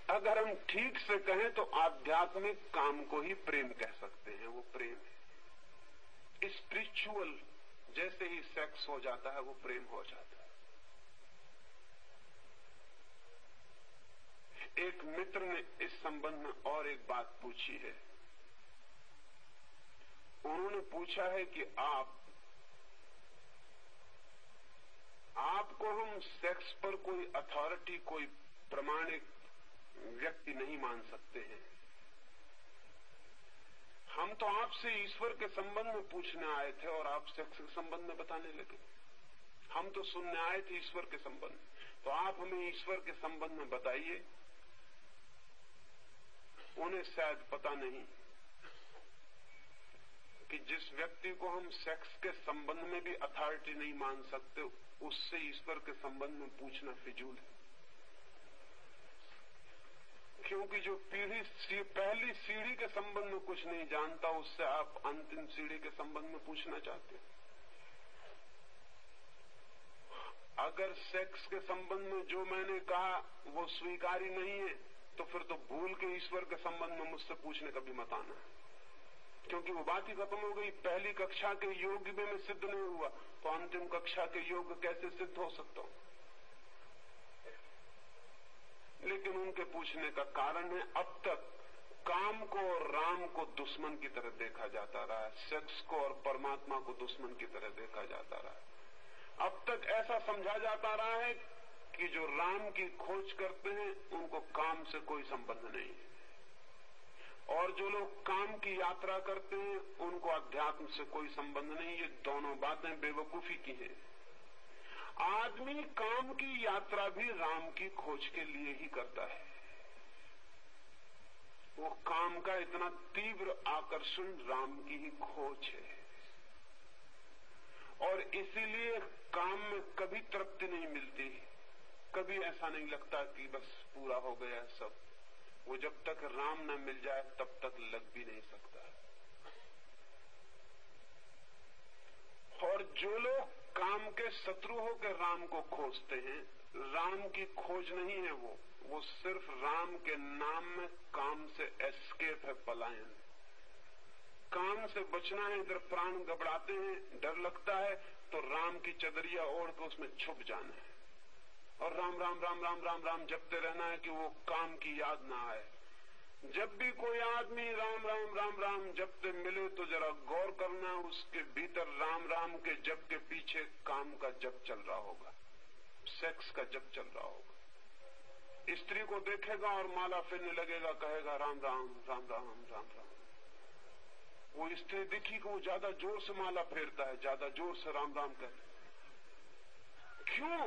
अगर हम ठीक से कहें तो आध्यात्मिक काम को ही प्रेम कह सकते हैं, वो प्रेम है। स्पिरिचुअल जैसे ही सेक्स हो जाता है, वो प्रेम हो जाता है। एक मित्र ने इस संबंध में और एक बात पूछी है। उन्होंने पूछा है कि आप, आपको हम सेक्स पर कोई अथॉरिटी कोई प्रमाणिक व्यक्ति नहीं मान सकते हैं। हम तो आपसे ईश्वर के संबंध में पूछने आए थे और आप सेक्स के संबंध में बताने लगे। हम तो सुनने आए थे ईश्वर के संबंध। तो आप हमें ईश्वर के संबंध में बताइए। उन्हें शायद पता नहीं। कि जिस व्यक्ति को हम सेक्स के संबंध में भी अथॉरिटी नहीं मान सकते उससे ईश्वर के संबंध में पूछना फिजूल है। क्योंकि जो पीढ़ी सी, पहली सीढ़ी के संबंध में कुछ नहीं जानता उससे आप अंतिम सीढ़ी के संबंध में पूछना चाहते हैं। अगर सेक्स के संबंध में जो मैंने कहा वो स्वीकारी नहीं है तो फिर तो भूल के ईश्वर के संबंध में मुझसे पूछने का भी मत आना। है क्योंकि वो बात ही खत्म हो गई। पहली कक्षा के योग में मैं सिद्ध नहीं हुआ। तो अंतिम कक्षा के योग कैसे सिद्ध हो सकता हूँ? लेकिन उनके पूछने का कारण है, अब तक काम को और राम को दुश्मन की तरह देखा जाता रहा है। सेक्स को और परमात्मा को दुश्मन की तरह देखा जाता रहा है। अब तक ऐसा समझा जाता रहा है कि जो राम की खोज करते हैं, उनको काम से कोई संबंध नहीं है। और जो लोग काम की यात्रा करते हैं, उनको अध्यात्म से कोई संबंध नहीं, ये दोनों बातें बेवकूफ़ी की हैं। आदमी काम की यात्रा भी राम की खोज के लिए ही करता है। वो काम का इतना तीव्र आकर्षण राम की ही खोज है। और इसीलिए काम में कभी तृप्ति नहीं मिलती। कभी ऐसा नहीं लगता कि बस पूरा हो गया, सब वो जब तक राम न मिल जाए, तब तक लग भी नहीं सकता। और जो लोग काम के शत्रु होकर राम को खोजते हैं, राम की खोज नहीं है वो। वो सिर्फ़ राम के नाम में काम से एस्केप है, पलायन। काम से बचना है, इधर प्राण घबराते हैं, डर लगता है तो राम की चदरिया ओढ़ के उसमें छुप जाना है। और राम राम राम राम राम राम जपते रहना है कि वो काम की याद ना आए जब भी कोई आदमी राम राम राम राम जपते मिले तो जरा गौर करना उसके भीतर राम राम के जप के पीछे काम का जप चल रहा होगा सेक्स का जप चल रहा होगा स्त्री को देखेगा और माला फिरने लगेगा कहेगा राम राम राम राम राम राम वो स्त्री दिखी को वो ज़्यादा ज़ोर से माला फेरता है ज़्यादा ज़ोर से राम राम कहते क्यों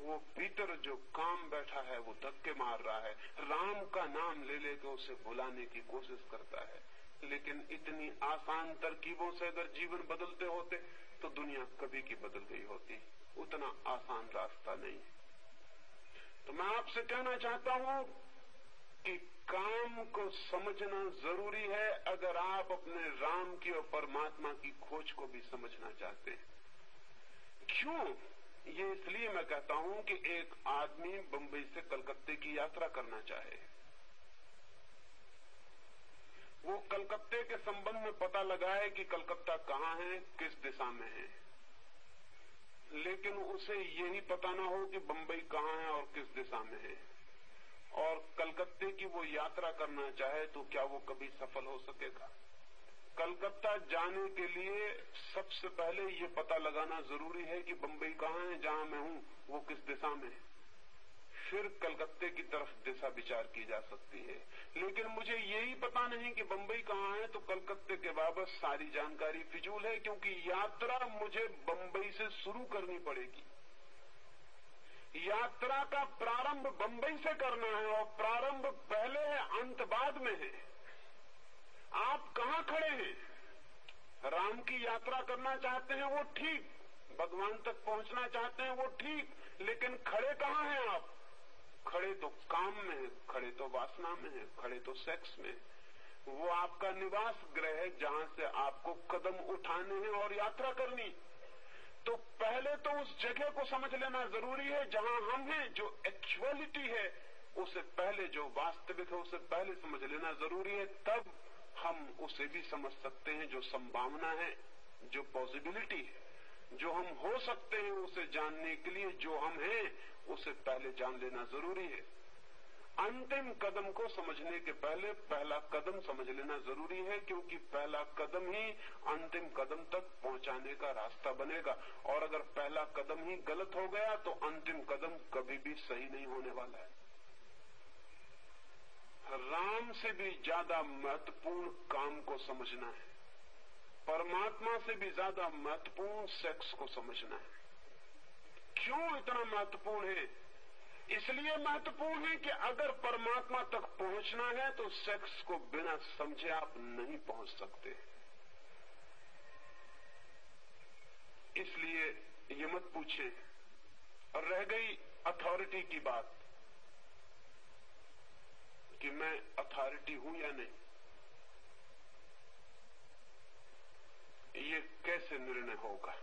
वो भीतर जो काम बैठा है, वो धक्के मार रहा है। राम का नाम ले लेकर उसे बुलाने की कोशिश करता है। लेकिन इतनी आसान तरकीबों से अगर जीवन बदलते होते तो दुनिया कभी की बदल गई होती। उतना आसान रास्ता नहीं। तो मैं आपसे कहना चाहता हूँ कि काम को समझना ज़रूरी है, अगर आप अपने राम की और परमात्मा की खोज को भी समझना चाहते हैं। क्यों? ये इसलिए मैं कहता हूँ कि एक आदमी बंबई से कलकत्ते की यात्रा करना चाहे। वो कलकत्ते के संबंध में पता लगाए कि कलकत्ता कहाँ है, किस दिशा में है। लेकिन उसे यही पता ना हो कि बंबई कहाँ है और किस दिशा में है। और कलकत्ते की वो यात्रा करना चाहे तो क्या वो कभी सफल हो सकेगा? कलकत्ता जाने के लिए सबसे पहले ये पता लगाना ज़रूरी है कि बंबई कहाँ है, जहाँ मैं हूँ, वो किस दिशा में है। फिर कलकत्ते की तरफ़ दिशा विचार की जा सकती है। लेकिन मुझे यही पता नहीं कि बंबई कहाँ है तो कलकत्ते के बाबत सारी जानकारी फिजूल है, क्योंकि यात्रा मुझे बंबई से शुरू करनी पड़ेगी। यात्रा का प्रारंभ बंबई से करना है और प्रारंभ पहले है, अंत बाद में है। आप कहाँ खड़े हैं? राम की यात्रा करना चाहते हैं, वो ठीक। भगवान तक पहुँचना चाहते हैं, वो ठीक। लेकिन खड़े कहाँ हैं आप? खड़े तो काम में है, खड़े तो वासना में है, खड़े तो सेक्स में वो आपका निवास ग्रह है, जहाँ से आपको कदम उठाने हैं और यात्रा करनी। तो पहले तो उस जगह को समझ लेना ज़रूरी है, जहाँ हम हैं, जो एक्चुअलिटी है, उसे पहले जो वास्तविक है, उसे पहले समझ लेना ज़रूरी है। तब हम उसे भी समझ सकते हैं, जो संभावना है, जो पॉसिबिलिटी है। जो हम हो सकते हैं उसे जानने के लिए, जो हम हैं, उसे पहले जान लेना ज़रूरी है। अंतिम कदम को समझने के पहले पहला कदम समझ लेना ज़रूरी है, क्योंकि पहला कदम ही अंतिम कदम तक पहुँचाने का रास्ता बनेगा। और अगर पहला कदम ही गलत हो गया तो अंतिम कदम कभी भी सही नहीं होने वाला है। राम से भी ज़्यादा महत्वपूर्ण काम को समझना है। परमात्मा से भी ज़्यादा महत्वपूर्ण सेक्स को समझना है। क्यों इतना महत्वपूर्ण है? इसलिए महत्वपूर्ण है कि अगर परमात्मा तक पहुँचना है तो सेक्स को बिना समझे आप नहीं पहुँच सकते। इसलिए ये मत पूछे रह गई अथॉरिटी की बात। कि मैं अथॉरिटी हूँ या नहीं? ये कैसे निर्णय होगा?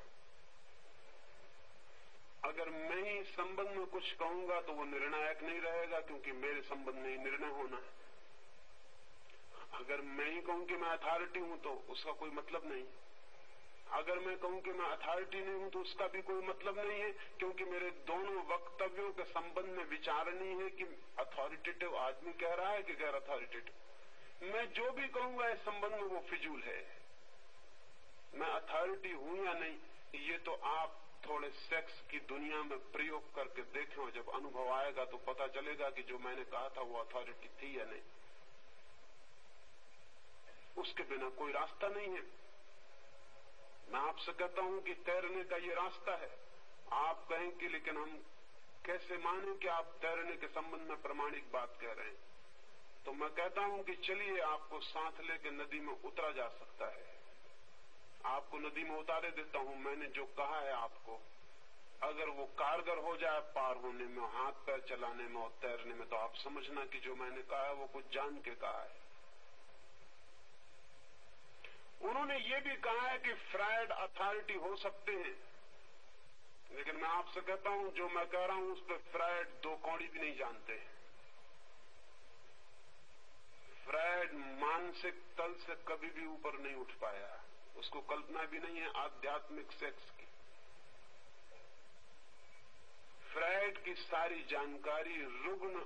अगर मैं ही संबंध में कुछ कहूँगा तो वो निर्णायक नहीं रहेगा क्योंकि मेरे संबंध में ही निर्णय होना है। अगर मैं ही कहूँ कि मैं अथॉरिटी हूँ तो उसका कोई मतलब नहीं। अगर मैं कहूँ कि मैं अथॉरिटी नहीं हूँ तो उसका भी कोई मतलब नहीं है, क्योंकि मेरे दोनों वक्तव्यों के संबंध में विचार नहीं है कि अथॉरिटेटिव आदमी कह रहा है कि गैर अथॉरिटेटिव मैं जो भी कहूँगा, इस संबंध में वो फिजूल है। मैं अथॉरिटी हूँ या नहीं, ये तो आप थोड़े सेक्स की दुनिया में प्रयोग करके देखें जब अनुभव आएगा तो पता चलेगा कि जो मैंने कहा था, वो अथॉरिटी थी या नहीं। उसके बिना कोई रास्ता नहीं है। मैं आपसे कहता हूँ कि तैरने का ये रास्ता है। आप कहें कि लेकिन हम कैसे माने कि आप तैरने के संबंध में प्रमाणिक बात कह रहे हैं? तो मैं कहता हूँ कि चलिए, आपको साथ लेके नदी में उतरा जा सकता है। आपको नदी में उतारे देता हूँ। मैंने जो कहा है आपको, अगर वो कारगर हो जाए पार होने में, हाथ पैर चलाने में और तैरने में तो आप समझना कि जो मैंने कहा है, वो कुछ जान के कहा है। उन्होंने ये भी कहा है कि फ्रायड अथॉरिटी हो सकते हैं। लेकिन मैं आपसे कहता हूँ, जो मैं कह रहा हूँ, उस पर फ्रायड दो कौड़ी भी नहीं जानते। फ्रायड मानसिक तल से कभी भी ऊपर नहीं उठ पाया। उसको कल्पना भी नहीं है आध्यात्मिक सेक्स की। फ्रायड की सारी जानकारी रुग्ण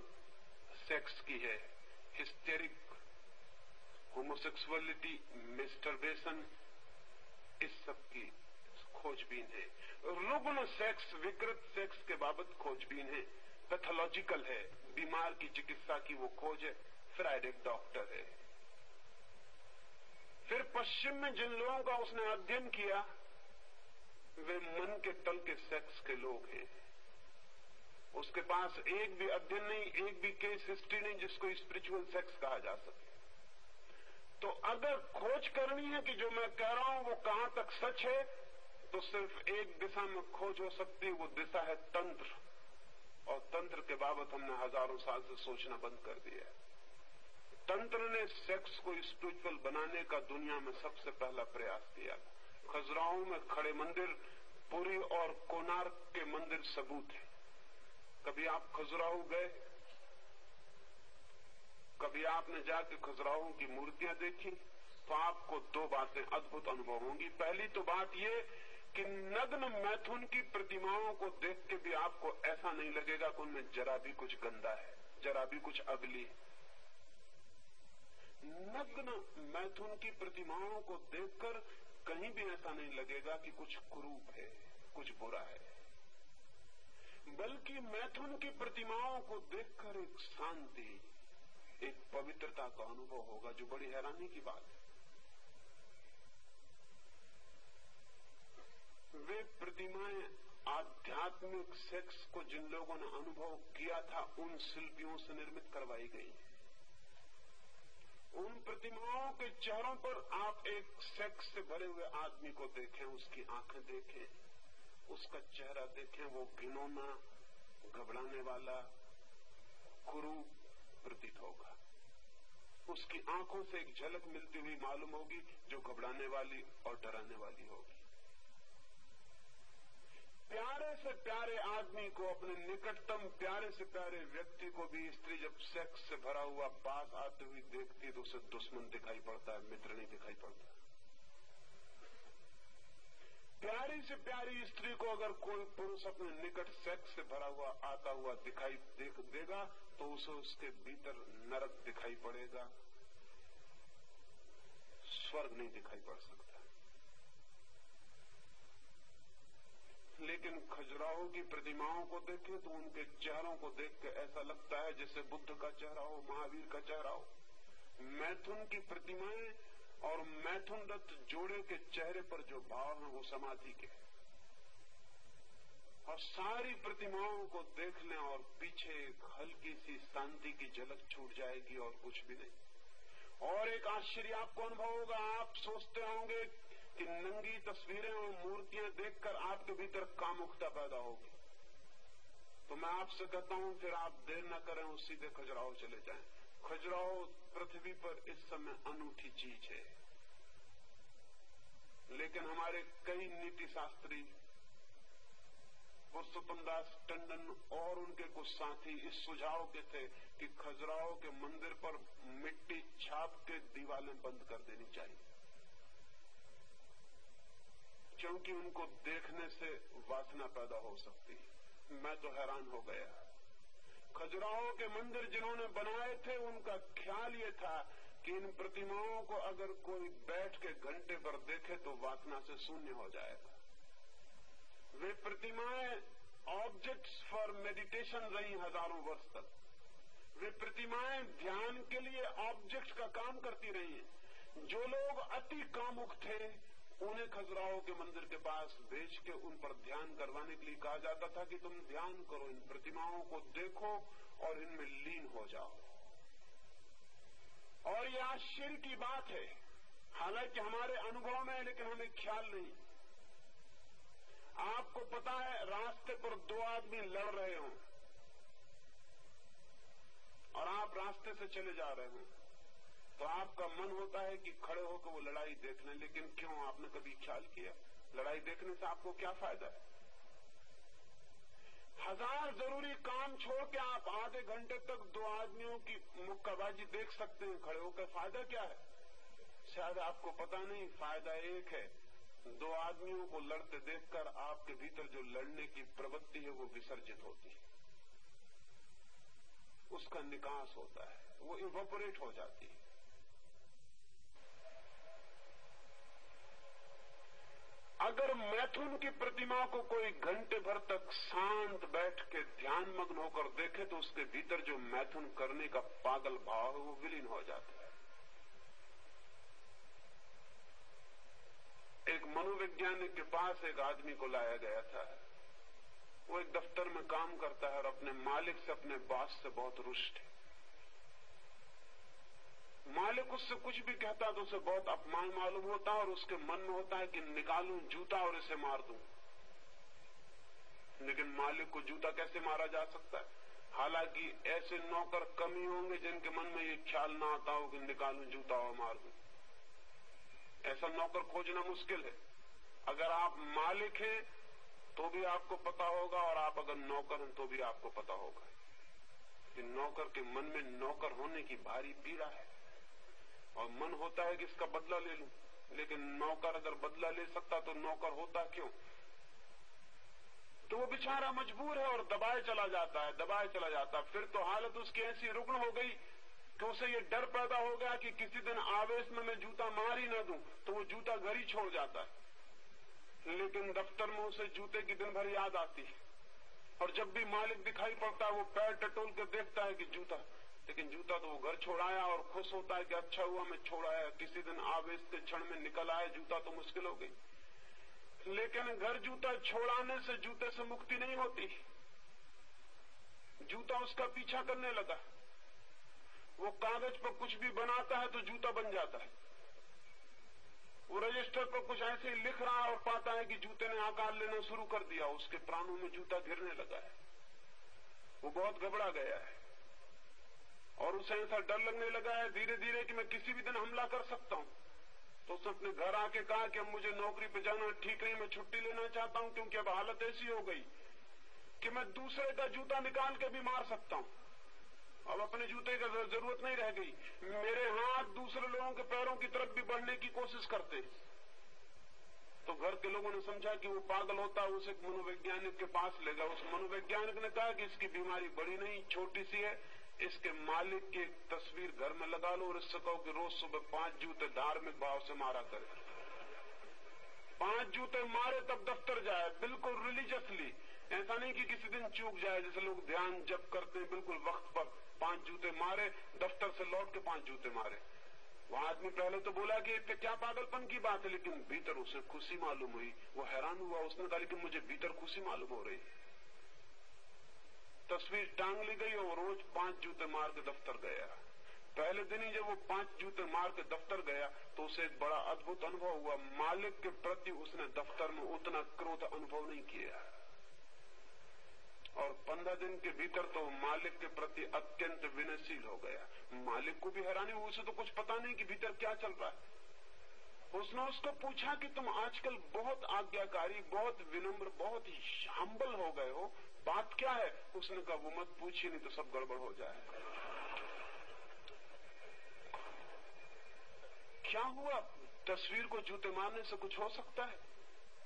सेक्स की है, हिस्टेरिक होमोसेक्सुअलिटी मिस्टरबेशन इस सब की खोजबीन है। रुग्ण सेक्स विकृत सेक्स के बाबत खोजबीन है। पैथोलॉजिकल है। बीमार की चिकित्सा की वो खोज है। फ्राइड एक डॉक्टर है। फिर पश्चिम में जिन लोगों का उसने अध्ययन किया, वे मन के तल के सेक्स के लोग हैं। उसके पास एक भी अध्ययन नहीं, एक भी केस हिस्ट्री नहीं जिसको स्पिरिचुअल सेक्स कहा जा सके। तो अगर खोज करनी है कि जो मैं कह रहा हूँ वो कहाँ तक सच है तो सिर्फ़ एक दिशा में खोज हो सकती है, वो दिशा है तंत्र। और तंत्र के बाबत हमने हज़ारों साल से सोचना बंद कर दिया है। तंत्र ने सेक्स को स्पिरिचुअल बनाने का दुनिया में सबसे पहला प्रयास किया। खजुराहों में खड़े मंदिर, पुरी और कोनार्क के मंदिर सबूत है। कभी आप खजुराहो गए? कभी आपने जाके खजुराहो की मूर्तियाँ देखी तो आपको दो बातें अद्भुत अनुभव होंगी। पहली तो बात ये कि नग्न मैथुन की प्रतिमाओं को देख के भी आपको ऐसा नहीं लगेगा कि उनमें जरा भी कुछ गंदा है, जरा भी कुछ अगली नग्न मैथुन की प्रतिमाओं को देखकर कहीं भी ऐसा नहीं लगेगा कि कुछ क्रूप है, कुछ बुरा है। बल्कि मैथुन की प्रतिमाओं को देखकर एक शांति एक पवित्रता का अनुभव होगा, जो बड़ी हैरानी की बात है। वे प्रतिमाएँ आध्यात्मिक सेक्स को जिन लोगों ने अनुभव किया था, उन शिल्पियों से निर्मित करवाई गई। उन प्रतिमाओं के चेहरों पर आप एक सेक्स से भरे हुए आदमी को देखें, उसकी आँखें देखें, उसका चेहरा देखें, वो घिनौना, घबराने वाला कुरु प्रतीत होगा। उसकी आँखों से एक झलक मिलती हुई मालूम होगी, जो घबराने वाली और डराने वाली होगी। प्यारे से प्यारे आदमी को, अपने निकटतम प्यारे से प्यारे व्यक्ति को भी स्त्री जब सेक्स से भरा हुआ पास आते हुए देखती है तो उसे दुश्मन दिखाई पड़ता है, मित्र नहीं दिखाई पड़ता। प्यारी से प्यारी स्त्री को अगर कोई पुरुष अपने निकट सेक्स से भरा हुआ आता हुआ दिखाई देख देगा तो उसे उसके भीतर नरक दिखाई पड़ेगा। स्वर्ग नहीं दिखाई पड़ सकता। लेकिन खजुराहो की प्रतिमाओं को देखें तो उनके चेहरों को देख के ऐसा लगता है जैसे बुद्ध का चेहरा हो, महावीर का चेहरा हो। मैथुन की प्रतिमाएँ और मैथुन दत्त जोड़े के चेहरे पर जो भाव है वो समाधि के और सारी प्रतिमाओं को देख लें और पीछे एक हल्की सी शांति की झलक छूट जाएगी और कुछ भी नहीं। और एक आश्चर्य आपको अनुभव होगा। आप सोचते होंगे कि नंगी तस्वीरें और मूर्तियाँ देखकर आपके भीतर कामुकता पैदा होगी। तो मैं आपसे कहता हूँ, फिर आप देर न करें और सीधे खजुराहो चले जाएँ। खजुराहो पृथ्वी पर इस समय अनूठी चीज़ है। लेकिन हमारे कई नीति शास्त्री पुरुषोत्तम दास टंडन और उनके कुछ साथी इस सुझाव के थे कि खजुराहो के मंदिर पर मिट्टी छाप के दीवारें बंद कर देनी चाहिए। क्योंकि उनको देखने से वासना पैदा हो सकती है। मैं तो हैरान हो गया। खजुराहों के मंदिर जिन्होंने बनाए थे, उनका ख्याल ये था कि इन प्रतिमाओं को अगर कोई बैठ के घंटे पर देखे तो वासना से शून्य हो जाएगा। वे प्रतिमाएँ ऑब्जेक्ट्स फॉर मेडिटेशन रही हज़ारों वर्ष तक। वे प्रतिमाएँ ध्यान के लिए ऑब्जेक्ट का काम करती रही हैं। जो लोग अति कामुक थे, उन्हें खजुराहो के मंदिर के पास भेज के उन पर ध्यान करवाने के लिए कहा जाता था कि तुम ध्यान करो, इन प्रतिमाओं को देखो और इनमें लीन हो जाओ। और ये आश्चर्य की बात है। हालाँकि हमारे अनुभव में है, लेकिन हमें ख्याल नहीं। आपको पता है, रास्ते पर दो आदमी लड़ रहे हों। और आप रास्ते से चले जा रहे हो। तो आपका मन होता है कि खड़े होकर वो लड़ाई देख लें लेकिन क्यों आपने कभी ख्याल किया? लड़ाई देखने से आपको क्या फ़ायदा? है हज़ार ज़रूरी काम छोड़ के आप आधे घंटे तक दो आदमियों की मुक्काबाजी देख सकते हैं। खड़े होकर फ़ायदा क्या है? शायद आपको पता नहीं, फ़ायदा एक है। दो आदमियों को लड़ते देखकर आपके भीतर जो लड़ने की प्रवृत्ति है वो विसर्जित होती है। उसका निकास होता है, वो इवोपरेट हो जाती है। अगर मैथुन की प्रतिमा को कोई घंटे भर तक शांत बैठ के ध्यान मग्न होकर देखे तो उसके भीतर जो मैथुन करने का पागल भाव है, वो विलीन हो जाता है। एक मनोवैज्ञानिक के पास एक आदमी को लाया गया था। वो एक दफ्तर में काम करता है और अपने मालिक से, अपने बॉस से बहुत रुष्ट है। मालिक उससे कुछ भी कहता तो उसे बहुत अपमान मालूम होता और उसके मन में होता है कि निकालूं जूता और इसे मार दूँ। लेकिन मालिक को जूता कैसे मारा जा सकता है? हालाँकि ऐसे नौकर कम ही होंगे जिनके मन में ये ख्याल ना आता हो कि निकालू जूता और मार दूँ। ऐसा नौकर खोजना मुश्किल है। अगर आप मालिक हैं तो भी आपको पता होगा, और आप अगर नौकर हैं तो भी आपको पता होगा। कि नौकर के मन में नौकर होने की भारी पीड़ा है। और मन होता है कि इसका बदला ले लूँ, लेकिन नौकर अगर बदला ले सकता तो नौकर होता क्यों? तो वो बेचारा मजबूर है और दबाए चला जाता है, दबाए चला जाता है। फिर तो हालत उसकी ऐसी रुग्ण हो गई कि उसे ये डर पैदा हो गया कि किसी दिन आवेश में मैं जूता मार ही न दूँ तो वो जूता घर ही छोड़ जाता है। लेकिन दफ्तर में उसे जूते की दिन भर याद आती है। और जब भी मालिक दिखाई पड़ता है, वो पैर टटोल कर देखता है कि जूता, लेकिन जूता तो वो घर छोड़ाया और खुश होता है कि अच्छा हुआ मैं छोड़ाया, किसी दिन आवेश के क्षण में निकल आया, जूता तो मुश्किल हो गई। लेकिन घर जूता छोड़ाने से जूते से मुक्ति नहीं होती। जूता उसका पीछा करने लगा। वो कागज़ पर कुछ भी बनाता है तो जूता बन जाता है। वो रजिस्टर पर कुछ ऐसे ही लिख रहा है और पाता है कि जूते ने आकार लेना शुरू कर दिया, उसके प्राणों में जूता गिरने लगा है। वो बहुत घबरा गया है और उसे ऐसा डर लगने लगा है धीरे धीरे कि मैं किसी भी दिन हमला कर सकता हूँ। तो उसने अपने घर आके कहा कि अब मुझे नौकरी पे जाना ठीक नहीं, मैं छुट्टी लेना चाहता हूँ क्योंकि अब हालत ऐसी हो गई कि मैं दूसरे का जूता निकाल के भी मार सकता हूँ। अब अपने जूते का ज़रूरत नहीं रह गई। मेरे हाथ दूसरे लोगों के पैरों की तरफ़ भी बढ़ने की कोशिश करते। तो घर के लोगों ने समझा कि वो पागल होता है उसे मनोवैज्ञानिक के पास ले गया। उस मनोवैज्ञानिक ने कहा कि इसकी बीमारी बड़ी नहीं, छोटी सी है। इसके मालिक की एक तस्वीर घर में लगा लो और इससे कहो कि रोज सुबह पाँच जूते धार्मिक भाव से मारा करे। पाँच जूते मारे तब दफ्तर जाए, बिल्कुल रिलीजियसली ऐसा नहीं कि किसी दिन चूक जाए, जैसे लोग ध्यान जब करते हैं, बिल्कुल वक्त पर। पाँच जूते मारे, दफ्तर से लौट के पाँच जूते मारे। वहाँ आदमी पहले तो बोला कि क्या पागलपन की बात है, लेकिन भीतर उसे खुशी मालूम हुई। वो हैरान हुआ, उसने कहा, लेकिन मुझे भीतर खुशी मालूम हो रही तस्वीर टांग ली गई और रोज पाँच जूते मार के दफ्तर गया। पहले दिन ही जब वो पाँच जूते मार के दफ्तर गया तो उसे एक बड़ा अद्भुत अनुभव हुआ। मालिक के प्रति उसने दफ्तर में उतना क्रोध अनुभव नहीं किया। और पंद्रह दिन के भीतर तो मालिक के प्रति अत्यंत विनयशील हो गया। मालिक को भी हैरानी हुई, उसे तो कुछ पता नहीं कि भीतर क्या चल रहा है। उसने उसको पूछा कि तुम आजकल बहुत आज्ञाकारी, बहुत विनम्र, बहुत हम्बल हो गए हो। बात क्या है? उसने कहा, वो मत पूछिए, नहीं तो सब गड़बड़ हो जाए। क्या हुआ? तस्वीर को जूते मारने से कुछ हो सकता है?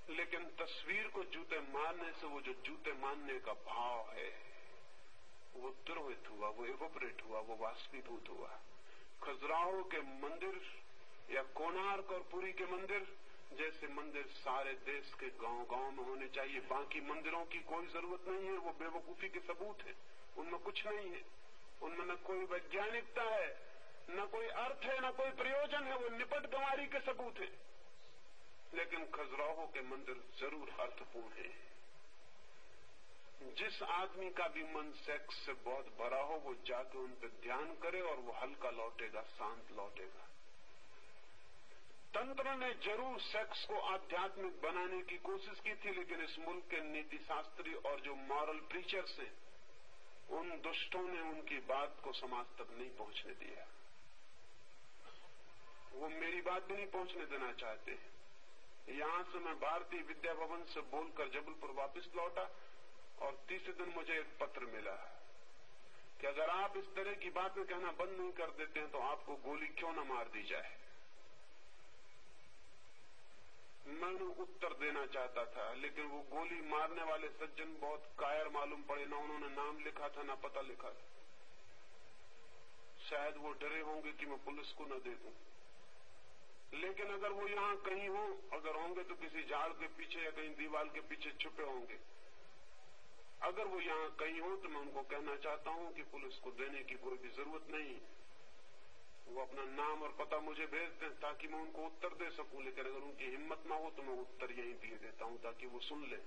लेकिन तस्वीर को जूते मारने से वो जो जूते मारने का भाव है, वो द्रोहित हुआ, वो एवोपरेट हुआ, वो वाष्पीभूत हुआ। खजुराहो के मंदिर या कोणार्क और पुरी के मंदिर, जैसे मंदिर सारे देश के गाँव गाँव में होने चाहिए, बाकी मंदिरों की कोई ज़रूरत नहीं है, वो बेवकूफ़ी के सबूत है। उनमें कुछ नहीं है। उनमें न कोई वैज्ञानिकता है, न कोई अर्थ है, न कोई प्रयोजन है, वो निपट गंवारी के सबूत है। लेकिन खजुराहो के मंदिर ज़रूर अर्थपूर्ण है। जिस आदमी का भी मन सेक्स से बहुत भरा हो, वो जाके उन पर ध्यान करे और वो हल्का लौटेगा, शांत लौटेगा। तंत्र ने ज़रूर सेक्स को आध्यात्मिक बनाने की कोशिश की थी, लेकिन इस मुल्क के नीति शास्त्री और जो मॉरल प्रीचर्स हैं, उन दुष्टों ने उनकी बात को समाज तक नहीं पहुँचने दिया। वो मेरी बात भी नहीं पहुँचने देना चाहते। यहाँ से मैं भारतीय विद्या भवन से बोलकर जबलपुर वापस लौटा और तीसरे दिन मुझे एक पत्र मिला कि अगर आप इस तरह की बातें कहना बंद नहीं कर देते हैं तो आपको गोली क्यों न मार दी जाए? मैं उत्तर देना चाहता था, लेकिन वो गोली मारने वाले सज्जन बहुत कायर मालूम पड़े, ना उन्होंने नाम लिखा था, ना पता लिखा था। शायद वो डरे होंगे कि मैं पुलिस को न दे दूँ। लेकिन अगर वो यहाँ कहीं हो, अगर होंगे तो किसी झाड़ के पीछे या कहीं दीवार के पीछे छुपे होंगे। अगर वो यहाँ कहीं हो तो मैं उनको कहना चाहता हूँ कि पुलिस को देने की कोई भी ज़रूरत नहीं। वो अपना नाम और पता मुझे भेज दें ताकि मैं उनको उत्तर दे सकूँ। लेकिन अगर उनकी हिम्मत ना हो तो मैं उत्तर यहीं दिए देता हूँ ताकि वो सुन ले।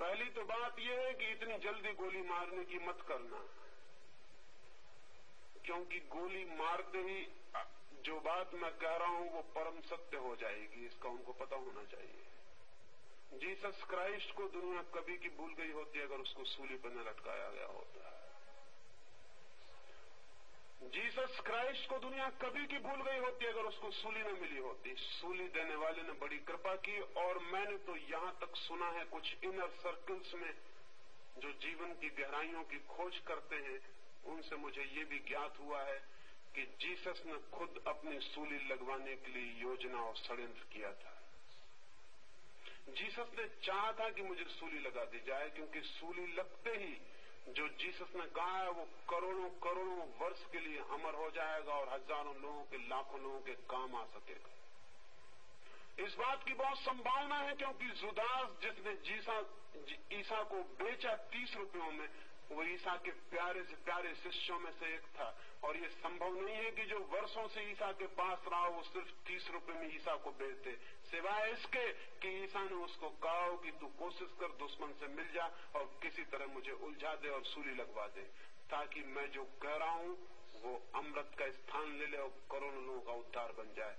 पहली तो बात यह है कि इतनी जल्दी गोली मारने की मत करना। क्योंकि गोली मारते ही जो बात मैं कह रहा हूँ वो परम सत्य हो जाएगी, इसका उनको पता होना चाहिए। जीसस क्राइस्ट को दुनिया कभी की भूल गई होती अगर उसको सूली पर न लटकाया गया होता जीसस क्राइस्ट को दुनिया कभी की भूल गई होती अगर उसको सूली न मिली होती। सूली देने वाले ने बड़ी कृपा की और मैंने तो यहाँ तक सुना है कुछ इनर सर्कल्स में जो जीवन की गहराइयों की खोज करते हैं, उनसे मुझे ये भी ज्ञात हुआ है कि जीसस ने खुद अपनी सूली लगवाने के लिए योजना और षड्यंत्र किया था। जीसस ने चाहा था कि मुझे सूली लगा दी जाए, क्योंकि सूली लगते ही जो जीसस ने कहा है, वो करोड़ों करोड़ों वर्ष के लिए अमर हो जाएगा और हज़ारों लोगों के, लाखों लोगों के काम आ सकेगा। इस बात की बहुत संभावना है, क्योंकि जुदास जिसने जीसा ईसा को बेचा तीस रुपयों में, वो ईसा के प्यारे से प्यारे शिष्यों में से एक था। और ये संभव नहीं है कि जो वर्षों से ईसा के पास रहा, वो सिर्फ़ तीस रुपए में ईसा को बेचते। सिवाय इसके कि ईसा ने उसको कहा हो कि तू कोशिश कर, दुश्मन से मिल जा और किसी तरह मुझे उलझा दे और सूली लगवा दे, ताकि मैं जो कह रहा हूँ, वो अमृत का स्थान ले ले और करोड़ों लोगों का उद्धार बन जाए।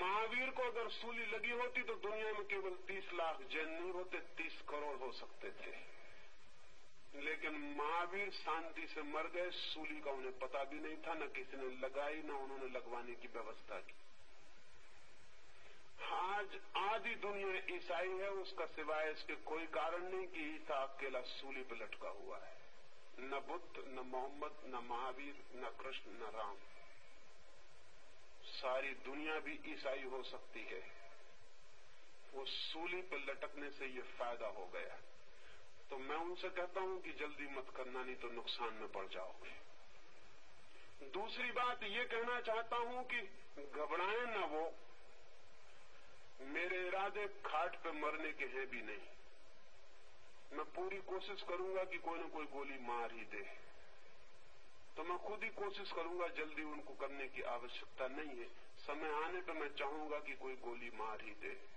महावीर को अगर सूली लगी होती तो दुनिया में केवल तीस लाख जैन नहीं होते, तीस करोड़ हो सकते थे। लेकिन महावीर शांति से मर गए, सूली का उन्हें पता भी नहीं था, न किसी ने लगाई, न उन्होंने लगवाने की व्यवस्था की। आज आधी दुनिया ईसाई है, उसका सिवाय इसके कोई कारण नहीं कि ईसा अकेला सूली पर लटका हुआ है। न बुद्ध, न मोहम्मद, न महावीर, न कृष्ण, न राम। सारी दुनिया भी ईसाई हो सकती है। वो सूली पर लटकने से ये फ़ायदा हो गया। तो मैं उनसे कहता हूँ कि जल्दी मत करना, नहीं तो नुकसान में पड़ जाओगे। दूसरी बात ये कहना चाहता हूँ कि घबराए न वो। मेरे इरादे खाट पे मरने के हैं भी नहीं। मैं पूरी कोशिश करूँगा कि कोई न कोई गोली मार ही दे। तो मैं खुद ही कोशिश करूँगा जल्दी उनको करने की आवश्यकता नहीं है। समय आने पर मैं चाहूँगा कि कोई गोली मार ही दे।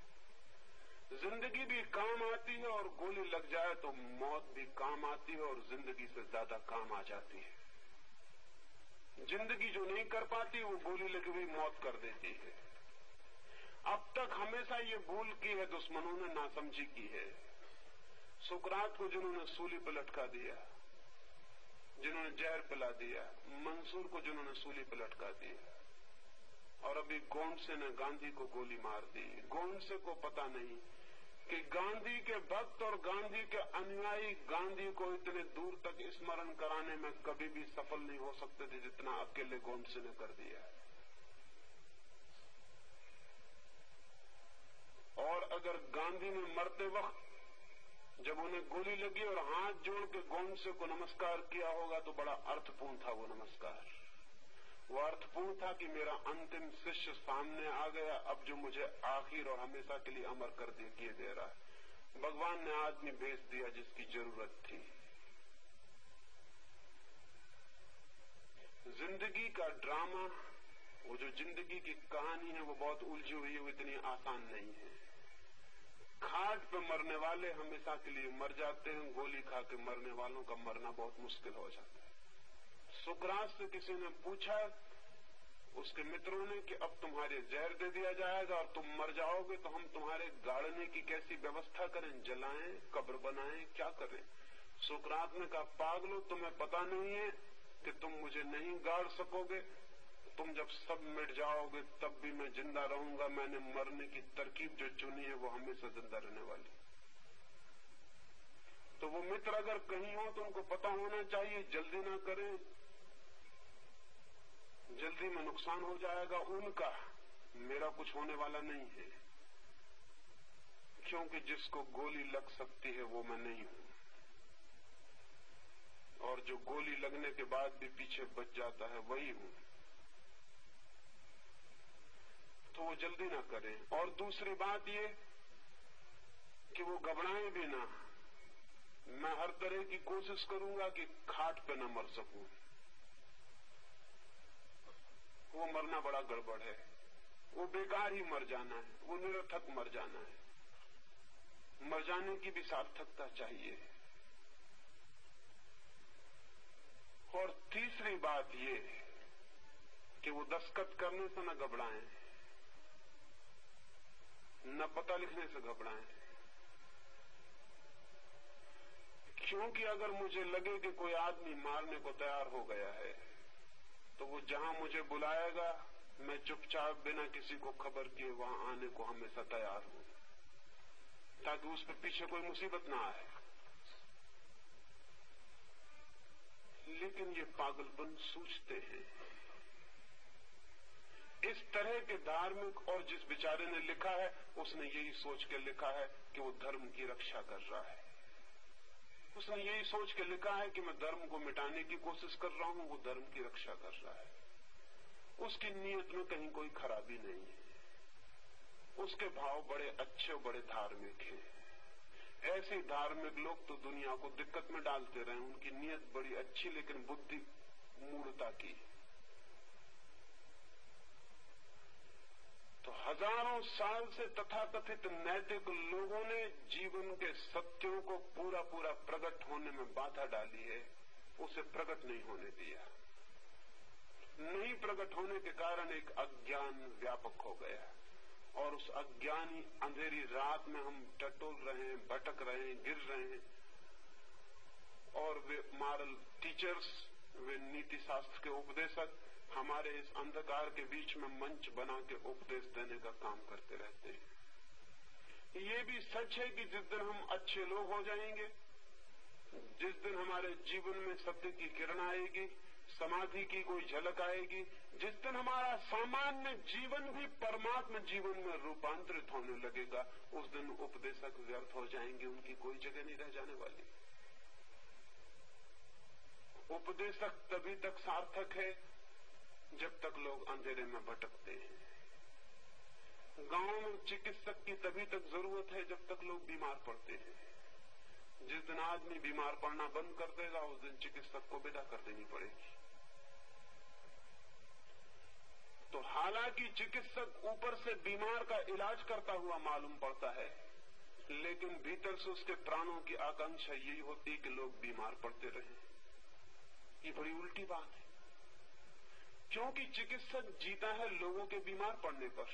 ज़िंदगी भी काम आती है और गोली लग जाए तो मौत भी काम आती है और ज़िंदगी से ज़्यादा काम आ जाती है। ज़िंदगी जो नहीं कर पाती, वो गोली लगी हुई मौत कर देती है। अब तक हमेशा ये भूल की है, दुश्मनों ने नासमझी की है। सुकरात को जिन्होंने सूली पर लटका दिया, जिन्होंने जहर पिला दिया, मंसूर को जिन्होंने सूली पर लटका दिया, और अभी गोंडसे ने गांधी को गोली मार दी। गोंडसे को पता नहीं कि गांधी के भक्त और गांधी के अनुयायी गांधी को इतने दूर तक स्मरण कराने में कभी भी सफल नहीं हो सकते थे जितना अकेले गोंडसे ने कर दिया और अगर गांधी ने मरते वक्त जब उन्हें गोली लगी और हाथ जोड़ के गोंडसे को नमस्कार किया होगा तो बड़ा अर्थपूर्ण था वो नमस्कार। वो अर्थपूर्ण था कि मेरा अंतिम शिष्य सामने आ गया। अब जो मुझे आखिर और हमेशा के लिए अमर कर दे, किए दे रहा है। भगवान ने आदमी भेज दिया जिसकी ज़रूरत थी। ज़िंदगी का ड्रामा, वो जो ज़िंदगी की कहानी है, वो बहुत उलझी हुई है, वो इतनी आसान नहीं है। खाट पे मरने वाले हमेशा के लिए मर जाते हैं, गोली खा के मरने वालों का मरना बहुत मुश्किल हो जाता है। सुकरात से किसी ने पूछा, उसके मित्रों ने कि अब तुम्हारे जहर दे दिया जाएगा और तुम मर जाओगे तो हम तुम्हारे गाड़ने की कैसी व्यवस्था करें, जलाएँ, कब्र बनाएँ, क्या करें? सुकरात ने कहा, पागलो, तुम्हें पता नहीं है कि तुम मुझे नहीं गाड़ सकोगे। तुम जब सब मिट जाओगे, तब भी मैं ज़िंदा रहूँगा। मैंने मरने की तरकीब जो चुनी है, वो हमेशा ज़िंदा रहने वाली। तो वो मित्र अगर कहीं हो तो उनको पता होना चाहिए, जल्दी ना करें। जल्दी में नुकसान हो जाएगा उनका मेरा कुछ होने वाला नहीं है। क्योंकि जिसको गोली लग सकती है, वो मैं नहीं हूँ। और जो गोली लगने के बाद भी पीछे बच जाता है, वही हूँ। तो वो जल्दी ना करें। और दूसरी बात ये कि वो घबराएँ भी ना। मैं हर तरह की कोशिश करूँगा कि खाट पे न मर सकूँ। वो मरना बड़ा गड़बड़ है। वो बेकार ही मर जाना है। वो निरर्थक मर जाना है। मर जाने की भी सार्थकता चाहिए। और तीसरी बात ये कि वो दस्खत करने से न घबराएँ, न पता लिखने से घबराएँ। क्योंकि अगर मुझे लगे कि कोई आदमी मारने को तैयार हो गया है तो वो जहाँ मुझे बुलाएगा, मैं चुपचाप बिना किसी को खबर किए वहाँ आने को हमेशा तैयार हूँ। ताकि उस पर पीछे कोई मुसीबत ना आए। लेकिन ये पागलपन सोचते हैं। इस तरह के धार्मिक और जिस बेचारे ने लिखा है, उसने यही सोच के लिखा है कि वो धर्म की रक्षा कर रहा है। उसने यही सोच के लिखा है कि मैं धर्म को मिटाने की कोशिश कर रहा हूँ, वो धर्म की रक्षा कर रहा है। उसकी नीयत में कहीं कोई खराबी नहीं है। उसके भाव बड़े अच्छे और बड़े धार्मिक हैं। ऐसे धार्मिक लोग तो दुनिया को दिक्कत में डालते रहे उनकी नीयत बड़ी अच्छी, लेकिन बुद्धि मूर्ता की तो हज़ारों साल से तथाकथित नैतिक लोगों ने जीवन के सत्यों को पूरा पूरा प्रकट होने में बाधा डाली है, उसे प्रकट नहीं होने दिया। नहीं प्रकट होने के कारण एक अज्ञान व्यापक हो गया और उस अज्ञानी अंधेरी रात में हम टटोल रहे हैं, भटक रहे हैं, गिर रहे हैं और वे मॉरल टीचर्स वे नीति शास्त्र के उपदेशक हमारे इस अंधकार के बीच में मंच बना के उपदेश देने का काम करते रहते हैं। ये भी सच है कि जिस दिन हम अच्छे लोग हो जाएँगे, जिस दिन हमारे जीवन में सत्य की किरण आएगी, समाधि की कोई झलक आएगी, जिस दिन हमारा सामान्य जीवन भी परमात्मा जीवन में रूपांतरित होने लगेगा, उस दिन उपदेशक व्यर्थ हो जाएँगे, उनकी कोई जगह नहीं रह जाने वाली। उपदेशक तभी तक सार्थक है जब तक लोग अंधेरे में भटकते हैं। गाँव में चिकित्सक की तभी तक ज़रूरत है जब तक लोग बीमार पड़ते हैं। जिस दिन आदमी बीमार पड़ना बंद कर देगा, उस दिन चिकित्सक को विदा कर देनी पड़ेगी। तो हालाँकि चिकित्सक ऊपर से बीमार का इलाज करता हुआ मालूम पड़ता है, लेकिन भीतर से उसके प्राणों की आकांक्षा यही होती कि लोग बीमार पड़ते रहे। ये बड़ी उल्टी बात है। क्योंकि चिकित्सक जीता है लोगों के बीमार पड़ने पर।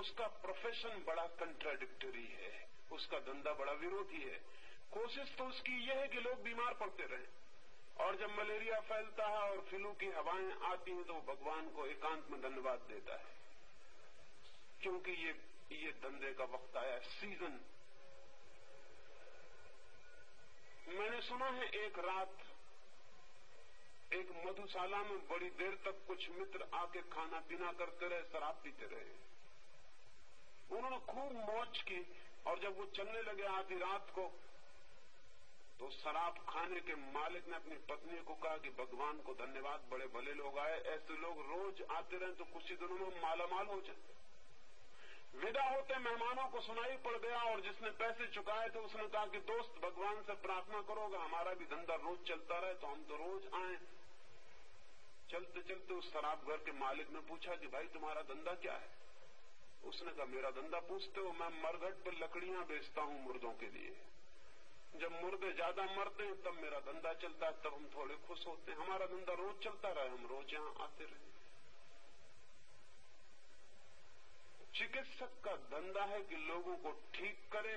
उसका प्रोफेशन बड़ा कंट्राडिक्टरी है। उसका धंधा बड़ा विरोधी है। कोशिश तो उसकी यह है कि लोग बीमार पड़ते रहे। और जब मलेरिया फैलता है और फ्लू की हवाएँ आती हैं तो भगवान को एकांत में धन्यवाद देता है। क्योंकि ये ये धंधे का वक्त आया सीज़न मैंने सुना है, एक रात एक मधुशाला में बड़ी देर तक कुछ मित्र आके खाना पीना करते रहे, शराब पीते रहे। उन्होंने खूब मौज की और जब वो चलने लगे आधी रात को तो शराब खाने के मालिक ने अपनी पत्नी को कहा कि भगवान को धन्यवाद, बड़े भले लोग आए, ऐसे लोग रोज आते रहे तो कुछ ही दिनों में मालामाल हो जाए। विदा होते मेहमानों को सुनाई पड़ गया और जिसने पैसे चुकाए थे, उसने कहा कि दोस्त, भगवान से प्रार्थना करोगे हमारा भी धंधा रोज चलता रहे तो हम तो रोज आए। चलते चलते उस शराब घर के मालिक ने पूछा कि भाई तुम्हारा धंधा क्या है? उसने कहा, मेरा धंधा पूछते हो, मैं मरघट पर लकड़ियाँ बेचता हूँ मुर्दों के लिए। जब मुर्दे ज़्यादा मरते हैं, तब मेरा धंधा चलता है, तब हम थोड़े खुश होते हैं। हमारा धंधा रोज चलता रहे हम रोज यहाँ आते रहे। चिकित्सक का धंधा है कि लोगों को ठीक करे,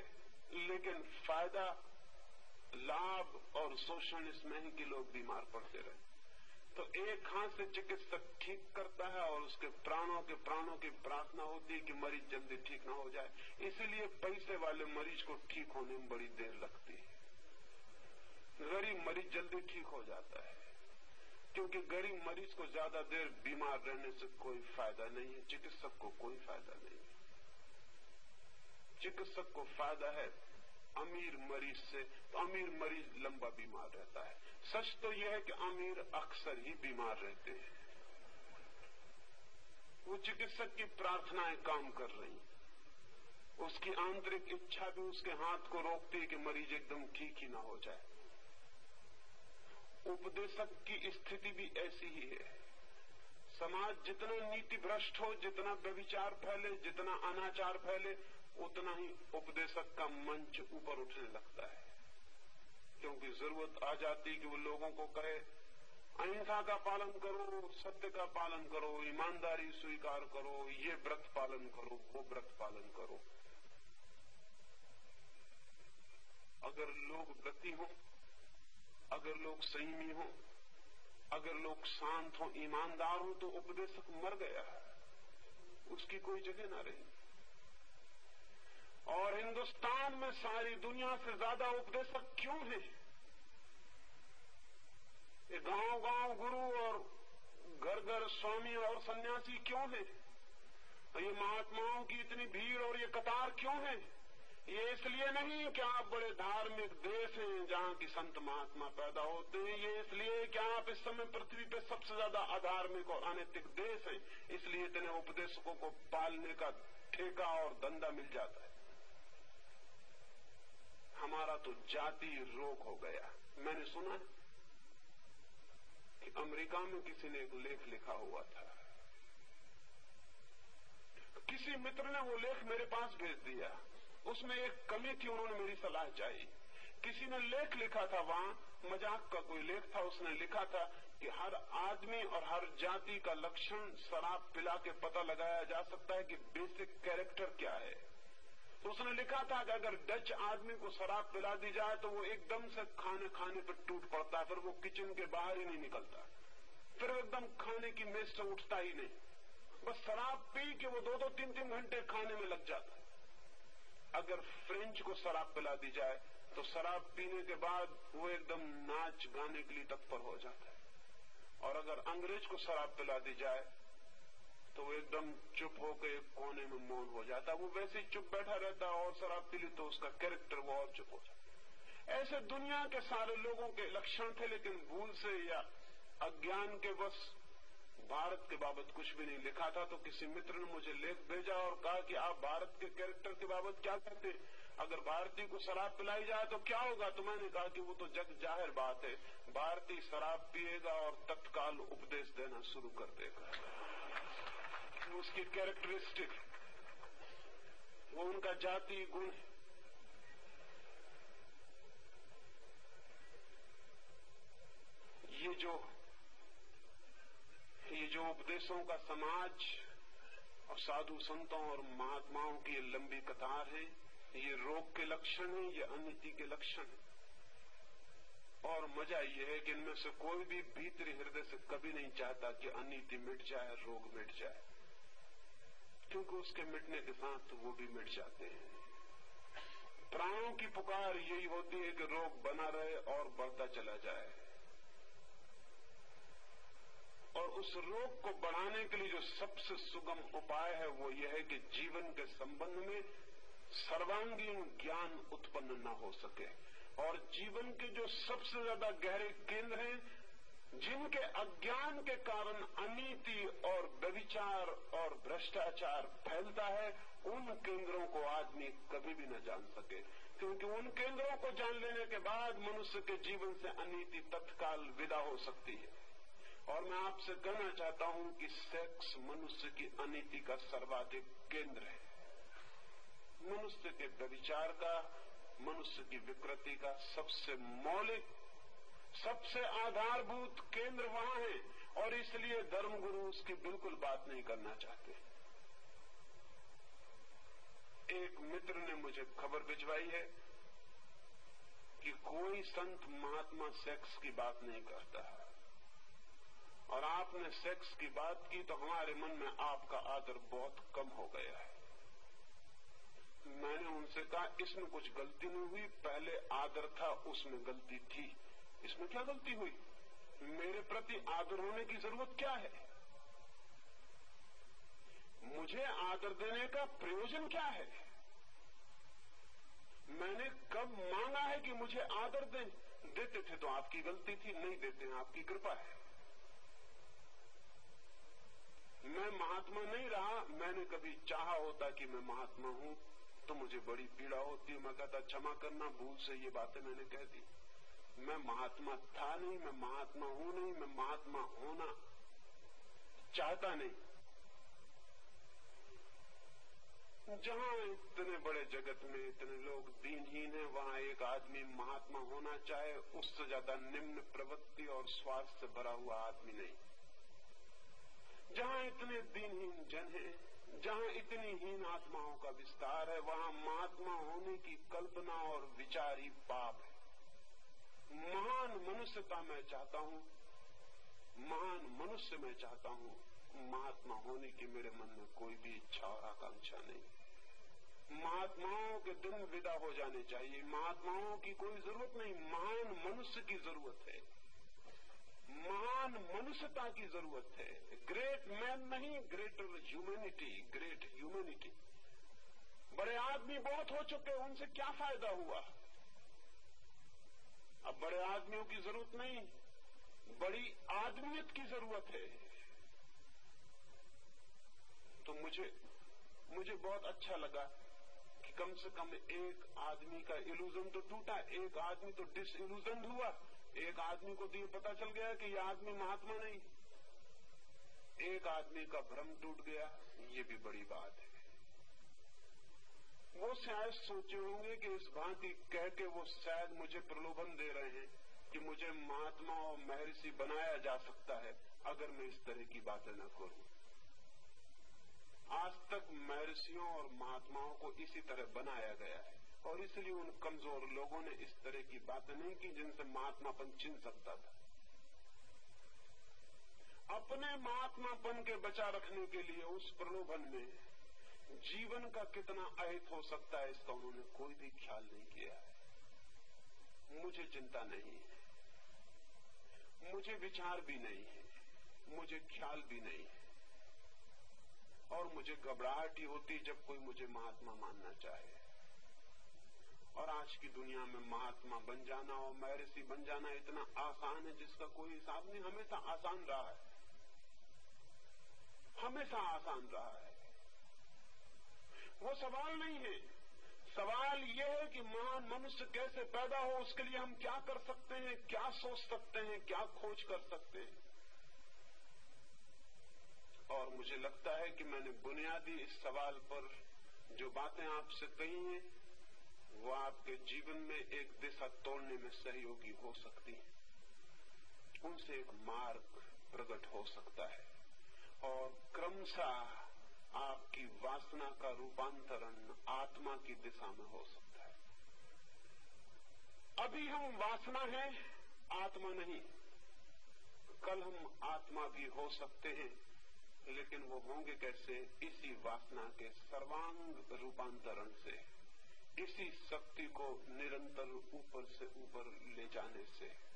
लेकिन फ़ायदा, लाभ और शोषण इसमें है कि लोग बीमार पड़ते रहे। तो एक हाथ से चिकित्सक ठीक करता है और उसके प्राणों के प्राणों की प्रार्थना होती है कि मरीज़ जल्दी ठीक ना हो जाए। इसीलिए पैसे वाले मरीज़ को ठीक होने में बड़ी देर लगती है। गरीब मरीज़ जल्दी ठीक हो जाता है, क्योंकि गरीब मरीज़ को ज़्यादा देर बीमार रहने से कोई फ़ायदा नहीं है, चिकित्सक को कोई फ़ायदा नहीं है। चिकित्सक को फ़ायदा है अमीर मरीज़ से तो अमीर मरीज़ लंबा बीमार रहता है। सच तो यह है कि अमीर अक्सर ही बीमार रहते हैं। वो चिकित्सक की प्रार्थनाएँ काम कर रही उसकी आंतरिक इच्छा भी उसके हाथ को रोकती है कि मरीज़ एकदम ठीक ही ना हो जाए। उपदेशक की स्थिति भी ऐसी ही है। समाज जितना नीति भ्रष्ट हो, जितना व्यविचार फैले, जितना अनाचार फैले, उतना ही उपदेशक का मंच ऊपर उठने लगता है। क्योंकि ज़रूरत आ जाती कि वो लोगों को कहे, अहिंसा का पालन करो, सत्य का पालन करो, ईमानदारी स्वीकार करो, ये व्रत पालन करो, वो व्रत पालन करो। अगर लोग व्रती हो, अगर लोग संयमी हो, अगर लोग शांत हो, ईमानदार हो तो उपदेशक मर गया उसकी कोई जगह ना रही। और हिंदुस्तान में सारी दुनिया से ज़्यादा उपदेशक क्यों है? ये गाँव गाँव गुरु और घर घर स्वामी और सन्यासी क्यों है? ये महात्माओं की इतनी भीड़ और ये कतार क्यों है? ये इसलिए नहीं कि आप बड़े धार्मिक देश हैं जहाँ की संत महात्मा पैदा होते हैं। ये इसलिए कि आप इस समय पृथ्वी पे सबसे ज़्यादा अधार्मिक और अनैतिक देश हैं। इसलिए इतने उपदेशकों को पालने का ठेका और धंधा मिल जाता है। हमारा तो जाति रोग हो गया। मैंने सुना कि अमेरिका में किसी ने एक लेख लिखा हुआ था। किसी मित्र ने वो लेख मेरे पास भेज दिया। उसमें एक कमी थी, उन्होंने मेरी सलाह चाहिए किसी ने लेख लिखा था वहाँ, मज़ाक का कोई लेख था, उसने लिखा था कि हर आदमी और हर जाति का लक्षण शराब पिला के पता लगाया जा सकता है कि बेसिक कैरेक्टर क्या है। तो उसने लिखा था कि अगर डच आदमी को शराब पिला दी जाए तो वो एकदम से खाने खाने पर टूट पड़ता है, फिर वो किचन के बाहर ही नहीं निकलता। फिर एकदम खाने की मेज से उठता ही नहीं। बस शराब पी के वो दो दो तीन तीन घंटे खाने में लग जाता अगर फ्रेंच को शराब पिला दी जाए तो शराब पीने के बाद वो एकदम नाच गाने के लिए तत्पर हो जाता है। और अगर अंग्रेज़ को शराब पिला दी जाए तो वो एकदम चुप होकर एक कोने में मौन हो जाता। वो वैसे चुप बैठा रहता और शराब पी ली तो उसका कैरेक्टर वो और चुप हो जाता ऐसे दुनिया के सारे लोगों के लक्षण थे, लेकिन भूल से या अज्ञान के बस भारत के बाबत कुछ भी नहीं लिखा था। तो किसी मित्र ने मुझे लेख भेजा और कहा कि आप भारत के कैरेक्टर के बाबत क्या कहते? अगर भारतीय को शराब पिलाई जाए तो क्या होगा? तो मैंने कहा कि वो तो जग ज़ाहिर बात है। भारतीय शराब पिएगा और तत्काल उपदेश देना शुरू कर देगा। उसकी कैरेक्टरिस्टिक वो उनका जाति गुण है। ये जो ये जो उपदेशों का समाज और साधु संतों और महात्माओं की लंबी कतार है, ये रोग के लक्षण है, ये अनिति के लक्षण है। और मज़ा यह है कि इनमें से कोई भी भीतरी हृदय से कभी नहीं चाहता कि अनिति मिट जाए, रोग मिट जाए। क्योंकि उसके मिटने के साथ वो भी मिट जाते हैं। प्राणों की पुकार यही होती है कि रोग बना रहे और बढ़ता चला जाए। और उस रोग को बढ़ाने के लिए जो सबसे सुगम उपाय है वो यह है कि जीवन के संबंध में सर्वांगीण ज्ञान उत्पन्न न हो सके। और जीवन के जो सबसे ज़्यादा गहरे केंद्र हैं जिनके अज्ञान के कारण अनीति और व्यविचार और भ्रष्टाचार फैलता है, उन केंद्रों को आदमी कभी भी न जान सके। क्योंकि उन केंद्रों को जान लेने के बाद मनुष्य के जीवन से अनीति तत्काल विदा हो सकती है। और मैं आपसे कहना चाहता हूँ कि सेक्स मनुष्य की अनीति का सर्वाधिक केंद्र है। मनुष्य के व्यविचार का, मनुष्य की विकृति का सबसे मौलिक सबसे आधारभूत केंद्र वहाँ है और इसलिए धर्मगुरु उसकी बिल्कुल बात नहीं करना चाहते। एक मित्र ने मुझे खबर भिजवाई है कि कोई संत महात्मा सेक्स की बात नहीं करता। और आपने सेक्स की बात की तो हमारे मन में आपका आदर बहुत कम हो गया है। मैंने उनसे कहा, इसमें कुछ गलती नहीं हुई, पहले आदर था, उसमें गलती थी। इसमें क्या गलती हुई? मेरे प्रति आदर होने की ज़रूरत क्या है? मुझे आदर देने का प्रयोजन क्या है? मैंने कब मांगा है कि मुझे आदर दें? देते थे तो आपकी गलती थी, नहीं देते हैं, आपकी कृपा है। मैं महात्मा नहीं रहा, मैंने कभी चाहा होता कि मैं महात्मा हूँ तो मुझे बड़ी पीड़ा होती, मैं कहता, क्षमा करना, भूल से ये बातें मैंने कह दी। मैं महात्मा था नहीं, मैं महात्मा हूँ नहीं, मैं महात्मा होना चाहता नहीं। जहाँ इतने बड़े जगत में इतने लोग दीनहीन है, वहाँ एक आदमी महात्मा होना चाहे, उससे ज़्यादा निम्न प्रवृत्ति और स्वार्थ से भरा हुआ आदमी नहीं। जहाँ इतने दीनहीन जन है, जहाँ इतनी हीन आत्माओं का विस्तार है, वहाँ महात्मा होने की कल्पना और विचार ही पाप है। महान मनुष्यता मैं चाहता हूँ, महान मनुष्य मैं चाहता हूँ, महात्मा होने की मेरे मन में कोई भी इच्छा और आकांक्षा नहीं। महात्माओं के दिन विदा हो जाने चाहिए। महात्माओं की कोई ज़रूरत नहीं, महान मनुष्य की ज़रूरत है। महान मनुष्यता की ज़रूरत है। ग्रेट मैन नहीं ग्रेटर ह्यूमैनिटी ग्रेट ह्यूमैनिटी बड़े आदमी बहुत हो चुके उनसे क्या फ़ायदा हुआ? अब बड़े आदमियों की ज़रूरत नहीं, बड़ी आदमियत की ज़रूरत है। तो मुझे मुझे बहुत अच्छा लगा कि कम से कम एक आदमी का इल्यूजन तो टूटा, एक आदमी तो डिस इल्यूजन हुआ। एक आदमी को तो पता चल गया कि यह आदमी महात्मा नहीं। एक आदमी का भ्रम टूट गया, ये भी बड़ी बात है। वो शायद सोचे होंगे कि इस भांति कह के वो शायद मुझे प्रलोभन दे रहे हैं कि मुझे महात्मा और महर्षि बनाया जा सकता है, अगर मैं इस तरह की बातें न करूँ। आज तक महर्षियों और महात्माओं को इसी तरह बनाया गया है, और इसलिए उन कमज़ोर लोगों ने इस तरह की बातें नहीं की जिनसे महात्मापन चिन सकता था। अपने महात्मापन के बचा रखने के लिए उस प्रलोभन में जीवन का कितना अहित हो सकता है इसका उन्होंने कोई भी ख्याल नहीं किया। है मुझे चिंता नहीं है। मुझे विचार भी नहीं है। मुझे ख्याल भी नहीं है। और मुझे घबराहट ही होती जब कोई मुझे महात्मा मानना चाहे। और आज की दुनिया में महात्मा बन जाना और महर्षि बन जाना इतना आसान है जिसका कोई हिसाब नहीं। हमेशा आसान रहा है। हमेशा आसान रहा है। वो सवाल नहीं है। सवाल ये है कि महान मनुष्य कैसे पैदा हो, उसके लिए हम क्या कर सकते हैं, क्या सोच सकते हैं, क्या खोज कर सकते हैं? और मुझे लगता है कि मैंने बुनियादी इस सवाल पर जो बातें आपसे कही हैं, वो आपके जीवन में एक दिशा तोड़ने में सहयोगी हो सकती है। उनसे एक मार्ग प्रकट हो सकता है। और क्रमशः आपकी वासना का रूपांतरण आत्मा की दिशा में हो सकता है। अभी हम वासना है, आत्मा नहीं। कल हम आत्मा भी हो सकते हैं, लेकिन वो होंगे कैसे? इसी वासना के सर्वांग रूपांतरण से, इसी शक्ति को निरंतर ऊपर से ऊपर ले जाने से।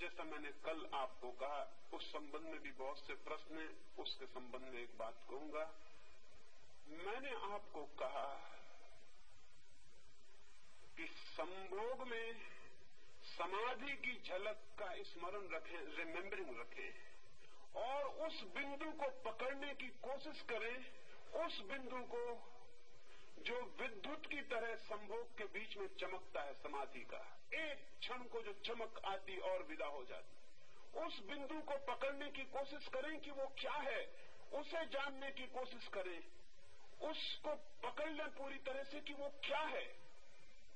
जैसा मैंने कल आपको कहा, उस संबंध में भी बहुत से प्रश्न हैं, उसके संबंध में एक बात कहूँगा। मैंने आपको कहा कि संभोग में समाधि की झलक का स्मरण रखें रिमेम्बरिंग रखें, और उस बिंदु को पकड़ने की कोशिश करें, उस बिंदु को जो विद्युत की तरह संभोग के बीच में चमकता है समाधि का। एक क्षण को जो चमक आती और विदा हो जाती। उस बिंदु को पकड़ने की कोशिश करें कि वो क्या है, उसे जानने की कोशिश करें। उसको पकड़ लें पूरी तरह से कि वो क्या है।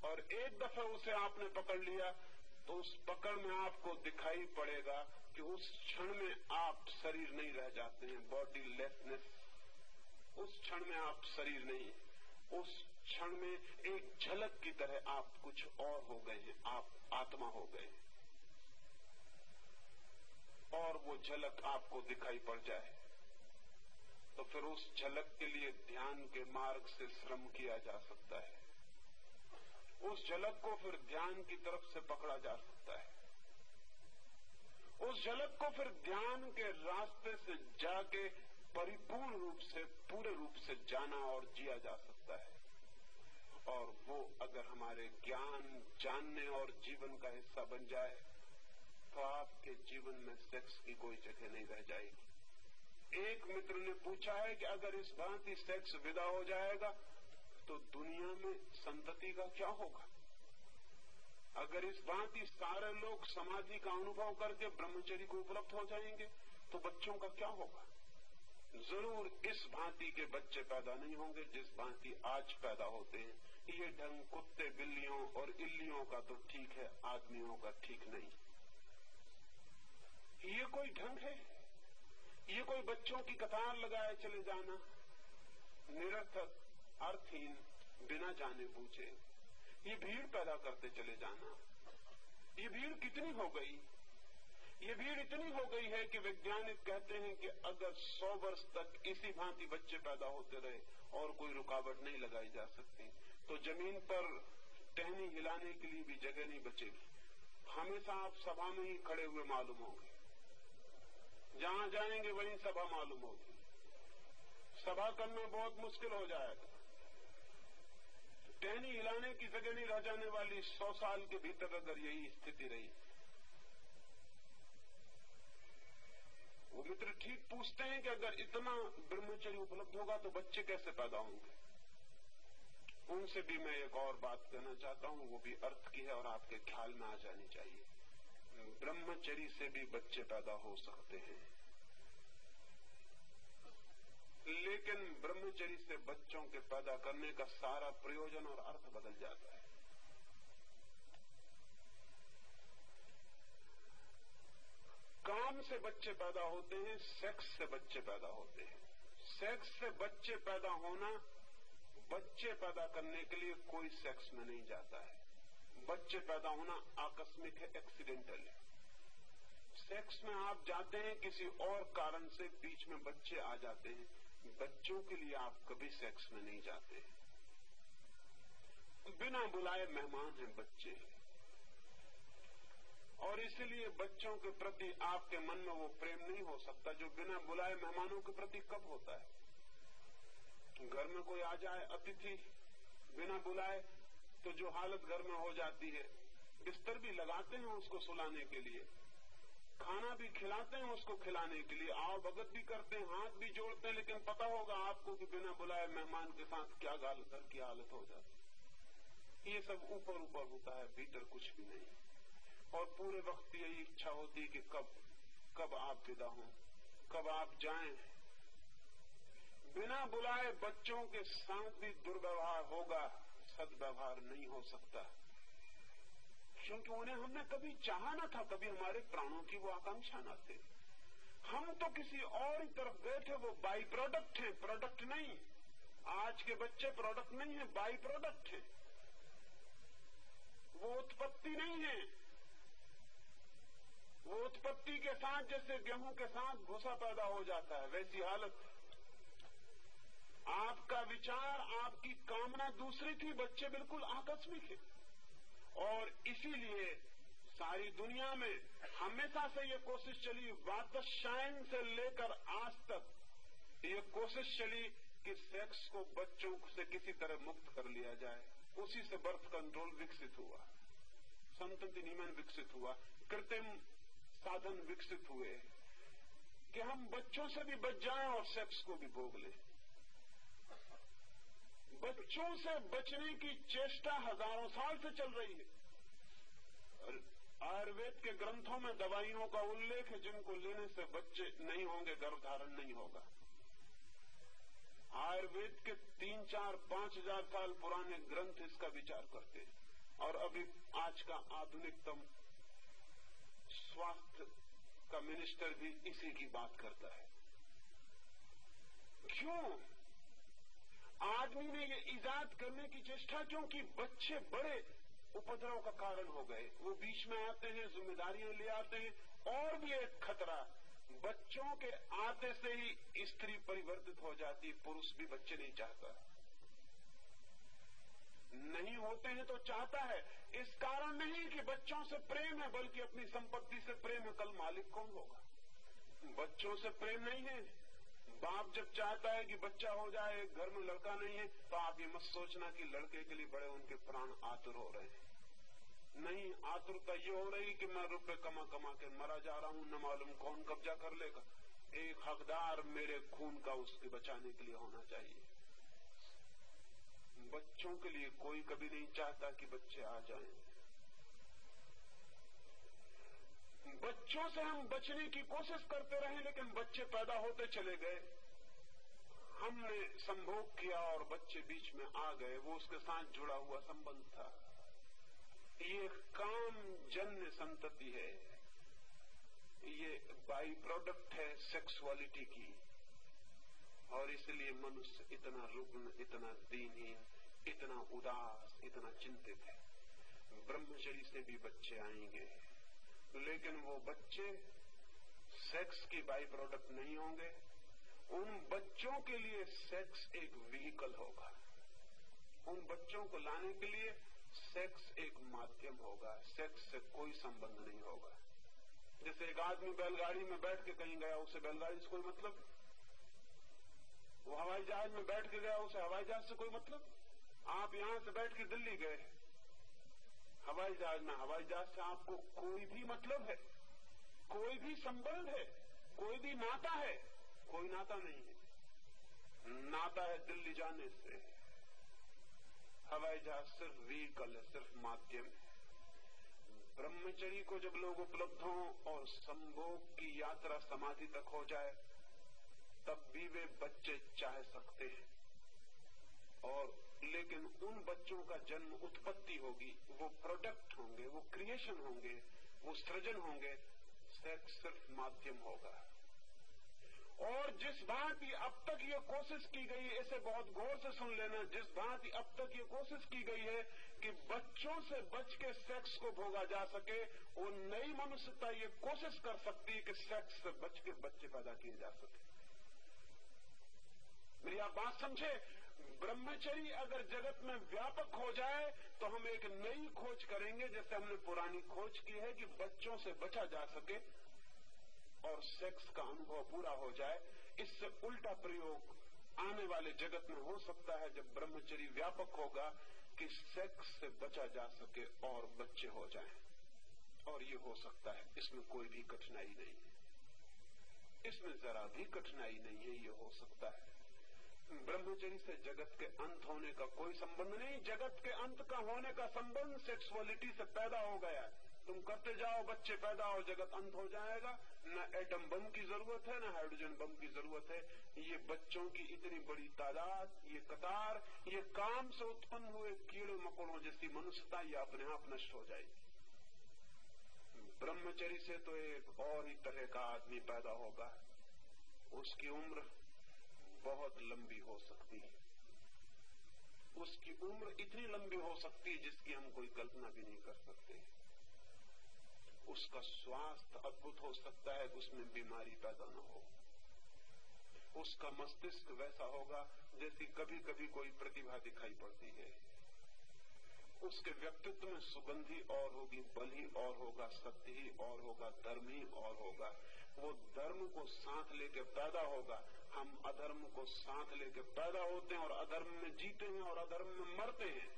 और एक दफ़ा उसे आपने पकड़ लिया तो उस पकड़ में आपको दिखाई पड़ेगा कि उस क्षण में आप शरीर नहीं रह जाते हैं बॉडी लेसनेस उस क्षण में आप शरीर नहीं उस क्षण में एक झलक की तरह आप कुछ और हो गए हैं। आप आत्मा हो गए और वो झलक आपको दिखाई पड़ जाए। तो फिर उस झलक के लिए ध्यान के मार्ग से श्रम किया जा सकता है। उस झलक को फिर ध्यान की तरफ़ से पकड़ा जा सकता है। उस झलक को फिर ध्यान के रास्ते से जाके परिपूर्ण रूप से, पूरे रूप से जाना और जिया जा सकता है। और वो अगर हमारे ज्ञान जानने और जीवन का हिस्सा बन जाए तो आपके जीवन में सेक्स की कोई जगह नहीं रह जाएगी। एक मित्र ने पूछा है कि अगर इस भांति सेक्स विदा हो जाएगा तो दुनिया में संतति का क्या होगा? अगर इस भांति सारे लोग समाधि का अनुभव करके ब्रह्मचर्य को उपलब्ध हो जाएँगे तो बच्चों का क्या होगा? ज़रूर इस भांति के बच्चे पैदा नहीं होंगे जिस भांति आज पैदा होते हैं। ये ढंग कुत्ते, बिल्लियों और इल्लियों का तो ठीक है, आदमियों का ठीक नहीं। ये कोई ढंग है? ये कोई बच्चों की कतार लगाए चले जाना? निरर्थक, अर्थहीन, बिना जाने पूछे ये भीड़ पैदा करते चले जाना। ये भीड़ कितनी हो गई? ये भीड़ इतनी हो गई है कि वैज्ञानिक कहते हैं कि अगर सौ वर्ष तक इसी भांति बच्चे पैदा होते रहे और कोई रुकावट नहीं लगाई जा सकती। तो ज़मीन पर टहनी हिलाने के लिए भी जगह नहीं बचेगी हमेशा आप सभा में ही खड़े हुए मालूम होंगे। जहाँ जाएँगे, वहीं सभा मालूम होगी। सभा करना बहुत मुश्किल हो जाएगा। टहनी हिलाने की जगह नहीं रह जाने वाली सौ साल के भीतर अगर यही स्थिति रही। वो मित्र ठीक पूछते हैं कि अगर इतना ब्रह्मचर्य उपलब्ध होगा तो बच्चे कैसे पैदा होंगे? उनसे भी मैं एक और बात कहना चाहता हूँ, वो भी अर्थ की है और आपके ख्याल में आ जानी चाहिए। ब्रह्मचरी से भी बच्चे पैदा हो सकते हैं। लेकिन ब्रह्मचरी से बच्चों के पैदा करने का सारा प्रयोजन और अर्थ बदल जाता है। काम से बच्चे पैदा होते हैं, सेक्स से बच्चे पैदा होते हैं। सेक्स से बच्चे पैदा होना बच्चे पैदा करने के लिए कोई सेक्स में नहीं जाता है। बच्चे पैदा होना आकस्मिक है एक्सीडेंटल है। सेक्स में आप जाते हैं, किसी और कारण से बीच में बच्चे आ जाते हैं। बच्चों के लिए आप कभी सेक्स में नहीं जाते हैं। बिना बुलाए मेहमान हैं बच्चे। और इसलिए बच्चों के प्रति आपके मन में वो प्रेम नहीं हो सकता, जो बिना बुलाए मेहमानों के प्रति कब होता है? घर में कोई आ जाए, अतिथि बिना बुलाए तो जो हालत घर में हो जाती है, बिस्तर भी लगाते हैं उसको सुलाने के लिए, खाना भी खिलाते हैं उसको खिलाने के लिए, आओ भगत भी करते हैं, हाथ भी जोड़ते हैं, लेकिन पता होगा आपको कि बिना बुलाए मेहमान के साथ क्या हालत की हालत हो जाती ये सब ऊपर ऊपर होता है, भीतर कुछ भी नहीं। और पूरे वक्त यही इच्छा होती कि कब कब आप विदा हो, कब आप जाएँ बिना बुलाए बच्चों के साथ भी दुर्व्यवहार होगा, सदव्यवहार नहीं हो सकता। क्योंकि उन्हें हमने कभी चाहा ना था, कभी हमारे प्राणों की वो आकांक्षा न थे। हम तो किसी और तरफ़ गए थे वो बाई प्रोडक्ट है प्रोडक्ट नहीं। आज के बच्चे प्रोडक्ट नहीं है बाई प्रोडक्ट है। वो उत्पत्ति नहीं है। वो उत्पत्ति के साथ, जैसे गेहूँ के साथ भूसा पैदा हो जाता है, वैसी हालत आपका विचार, आपकी कामना दूसरी थी बच्चे बिल्कुल आकस्मिक है। और इसीलिए सारी दुनिया में हमेशा से ये कोशिश चली वातशायन से लेकर आज तक ये कोशिश चली कि सेक्स को बच्चों से किसी तरह मुक्त कर लिया जाए। उसी से बर्थ कंट्रोल विकसित हुआ। संतति नियमन विकसित हुआ। कृत्रिम साधन विकसित हुए। कि हम बच्चों से भी बच जाएँ और सेक्स को भी भोग लें। बच्चों से बचने की चेष्टा हज़ारों साल से चल रही है। आयुर्वेद के ग्रंथों में दवाइयों का उल्लेख है, जिनको लेने से बच्चे नहीं होंगे, गर्भधारण नहीं होगा। आयुर्वेद के तीन, चार, पाँच हज़ार साल पुराने ग्रंथ इसका विचार करते हैं। और अभी आज का आधुनिकतम स्वास्थ्य का मिनिस्टर भी इसी की बात करता है। क्यों? आदमी ने ये ईजाद करने की चेष्टा क्योंकि बच्चे बड़े उपद्रव का कारण हो गए। वो बीच में आते हैं, जिम्मेदारियाँ ले आते हैं। और भी एक खतरा, बच्चों के आते से ही स्त्री परिवर्तित हो जाती पुरुष भी बच्चे नहीं चाहता। नहीं होते हैं तो चाहता है। इस कारण नहीं कि बच्चों से प्रेम है, बल्कि अपनी संपत्ति से प्रेम है। कल मालिक कौन होगा? बच्चों से प्रेम नहीं है। बाप जब चाहता है कि बच्चा हो जाए घर में लड़का नहीं है तो आप ये मत सोचना कि लड़के के लिए बड़े उनके प्राण आतुर हो रहे हैं। नहीं, आतुरता ये हो रही कि मैं रुपए कमा कमा के मरा जा रहा हूँ, न मालूम कौन कब्जा कर लेगा। एक हकदार मेरे खून का उसके बचाने के लिए होना चाहिए। बच्चों के लिए कोई कभी नहीं चाहता कि बच्चे आ जाएँ। बच्चों से हम बचने की कोशिश करते रहे, लेकिन बच्चे पैदा होते चले गए। हमने संभोग किया और बच्चे बीच में आ गए। वो उसके साथ जुड़ा हुआ संबंध था। ये काम जन्य संतति है। ये बाई प्रोडक्ट है सेक्सुअलिटी की। और इसलिए मनुष्य इतना रुग्ण, इतना दीनहीन, इतना उदास, इतना चिंतित है। ब्रह्मचरी से भी बच्चे आएँगे। लेकिन वो बच्चे सेक्स की बाई प्रोडक्ट नहीं होंगे। उन बच्चों के लिए सेक्स एक व्हीकल होगा। उन बच्चों को लाने के लिए सेक्स एक माध्यम होगा। सेक्स से कोई संबंध नहीं होगा। जैसे एक आदमी बैलगाड़ी में बैठ के कहीं गया, उसे बैलगाड़ी से कोई मतलब? वो हवाई जहाज़ में बैठ के गया, उसे हवाई जहाज़ से कोई मतलब? आप यहाँ से बैठ के दिल्ली गए। हवाई जहाज़ में, हवाई जहाज़ से आपको कोई भी मतलब है, कोई भी संबंध है, कोई भी नाता है, कोई नाता नहीं है। नाता है दिल्ली जाने से। हवाई जहाज़ सिर्फ़ व्हीकल है, सिर्फ़ माध्यम। है ब्रह्मचरी को जब लोग उपलब्ध हों और संभोग की यात्रा समाधि तक हो जाए, तब भी वे बच्चे चाह सकते हैं। और लेकिन उन बच्चों का जन्म उत्पत्ति होगी, वो प्रोडक्ट होंगे, वो क्रिएशन होंगे, वो सृजन होंगे सेक्स सिर्फ़ माध्यम होगा। और जिस भांति अब तक ये कोशिश की गई है इसे बहुत गौर से सुन लेना, जिस भांति अब तक ये कोशिश की गई है कि बच्चों से बच के सेक्स को भोगा जा सके, वो नई मनुष्यता ये कोशिश कर सकती है कि सेक्स से बच के बच्चे पैदा किए जा सके। मेरी आप बात समझे? ब्रह्मचरी अगर जगत में व्यापक हो जाए तो हम एक नई खोज करेंगे, जैसे हमने पुरानी खोज की है कि बच्चों से बचा जा सके और सेक्स का अनुभव पूरा हो जाए। इससे उल्टा प्रयोग आने वाले जगत में हो सकता है, जब ब्रह्मचरी व्यापक होगा कि सेक्स से बचा जा सके और बच्चे हो जाएँ। और ये हो सकता है। इसमें कोई भी कठिनाई नहीं। है इसमें जरा भी कठिनाई नहीं है, ये हो सकता है। ब्रह्मचरी से जगत के अंत होने का कोई संबंध नहीं। जगत के अंत का होने का संबंध सेक्सुअलिटी से पैदा हो गया है। तुम करते जाओ, बच्चे पैदा हो, जगत अंत हो जाएगा। न एटम बम की ज़रूरत है, न हाइड्रोजन बम की ज़रूरत है। ये बच्चों की इतनी बड़ी तादाद, ये कतार, ये काम से उत्पन्न हुए कीड़े मकोड़ों जैसी मनुष्यता ये अपने आप नष्ट हो जाएगी। ब्रह्मचरी से तो एक और ही तरह का आदमी पैदा होगा। उसकी उम्र बहुत लंबी हो सकती है। उसकी उम्र इतनी लंबी हो सकती है जिसकी हम कोई कल्पना भी नहीं कर सकते। उसका स्वास्थ्य अद्भुत हो सकता है, उसमें बीमारी पैदा न हो। उसका मस्तिष्क वैसा होगा जैसी कभी कभी कोई प्रतिभा दिखाई पड़ती है। उसके व्यक्तित्व में सुगंधी और होगी बल ही और होगा सत्य ही और होगा धर्म ही और होगा वो धर्म को साथ लेके पैदा होगा। हम अधर्म को साथ लेके पैदा होते हैं और अधर्म में जीते हैं और अधर्म में मरते हैं।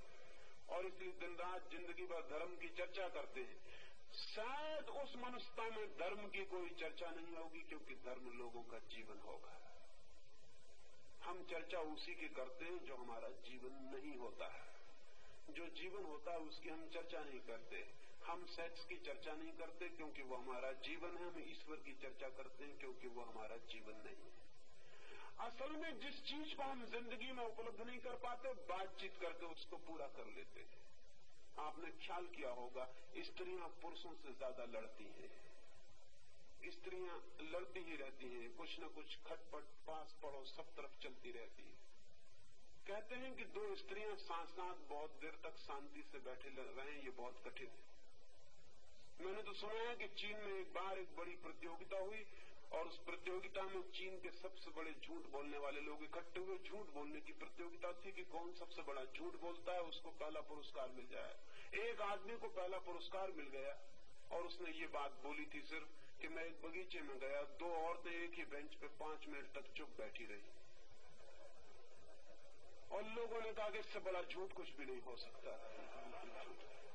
और इसलिए दिन रात ज़िंदगी भर धर्म की चर्चा करते हैं। शायद उस मनुष्यता में धर्म की कोई चर्चा नहीं होगी, क्योंकि धर्म लोगों का जीवन होगा। हम चर्चा उसी की करते हैं जो हमारा जीवन नहीं होता है। जो जीवन होता है, उसकी हम चर्चा नहीं करते। हम सेक्स की चर्चा नहीं करते क्योंकि वो हमारा जीवन है, हम ईश्वर की चर्चा करते हैं क्योंकि वो हमारा जीवन नहीं है। असल में जिस चीज़ को हम ज़िंदगी में उपलब्ध नहीं कर पाते, बातचीत करके उसको पूरा कर लेते हैं। आपने ख्याल किया होगा, स्त्रियाँ पुरुषों से ज़्यादा लड़ती हैं। स्त्रियाँ लड़ती ही रहती हैं, कुछ न कुछ खटपट पास पड़ो सब तरफ़ चलती रहती है। कहते हैं कि दो स्त्रियाँ साथ साथ बहुत देर तक शांति से बैठे रहे, ये बहुत कठिन है। मैंने तो सुना है कि चीन में एक बार एक बड़ी प्रतियोगिता हुई और उस प्रतियोगिता में चीन के सबसे बड़े झूठ बोलने वाले लोग इकट्ठे हुए। झूठ बोलने की प्रतियोगिता थी कि कौन सबसे बड़ा झूठ बोलता है, उसको पहला पुरस्कार मिल जाए एक आदमी को पहला पुरस्कार मिल गया और उसने ये बात बोली थी सिर्फ़ कि मैं एक बगीचे में गया, दो औरतें एक ही बेंच पे पाँच मिनट तक चुप बैठी रही। और लोगों ने कहा कि इससे बड़ा झूठ कुछ भी नहीं हो सकता।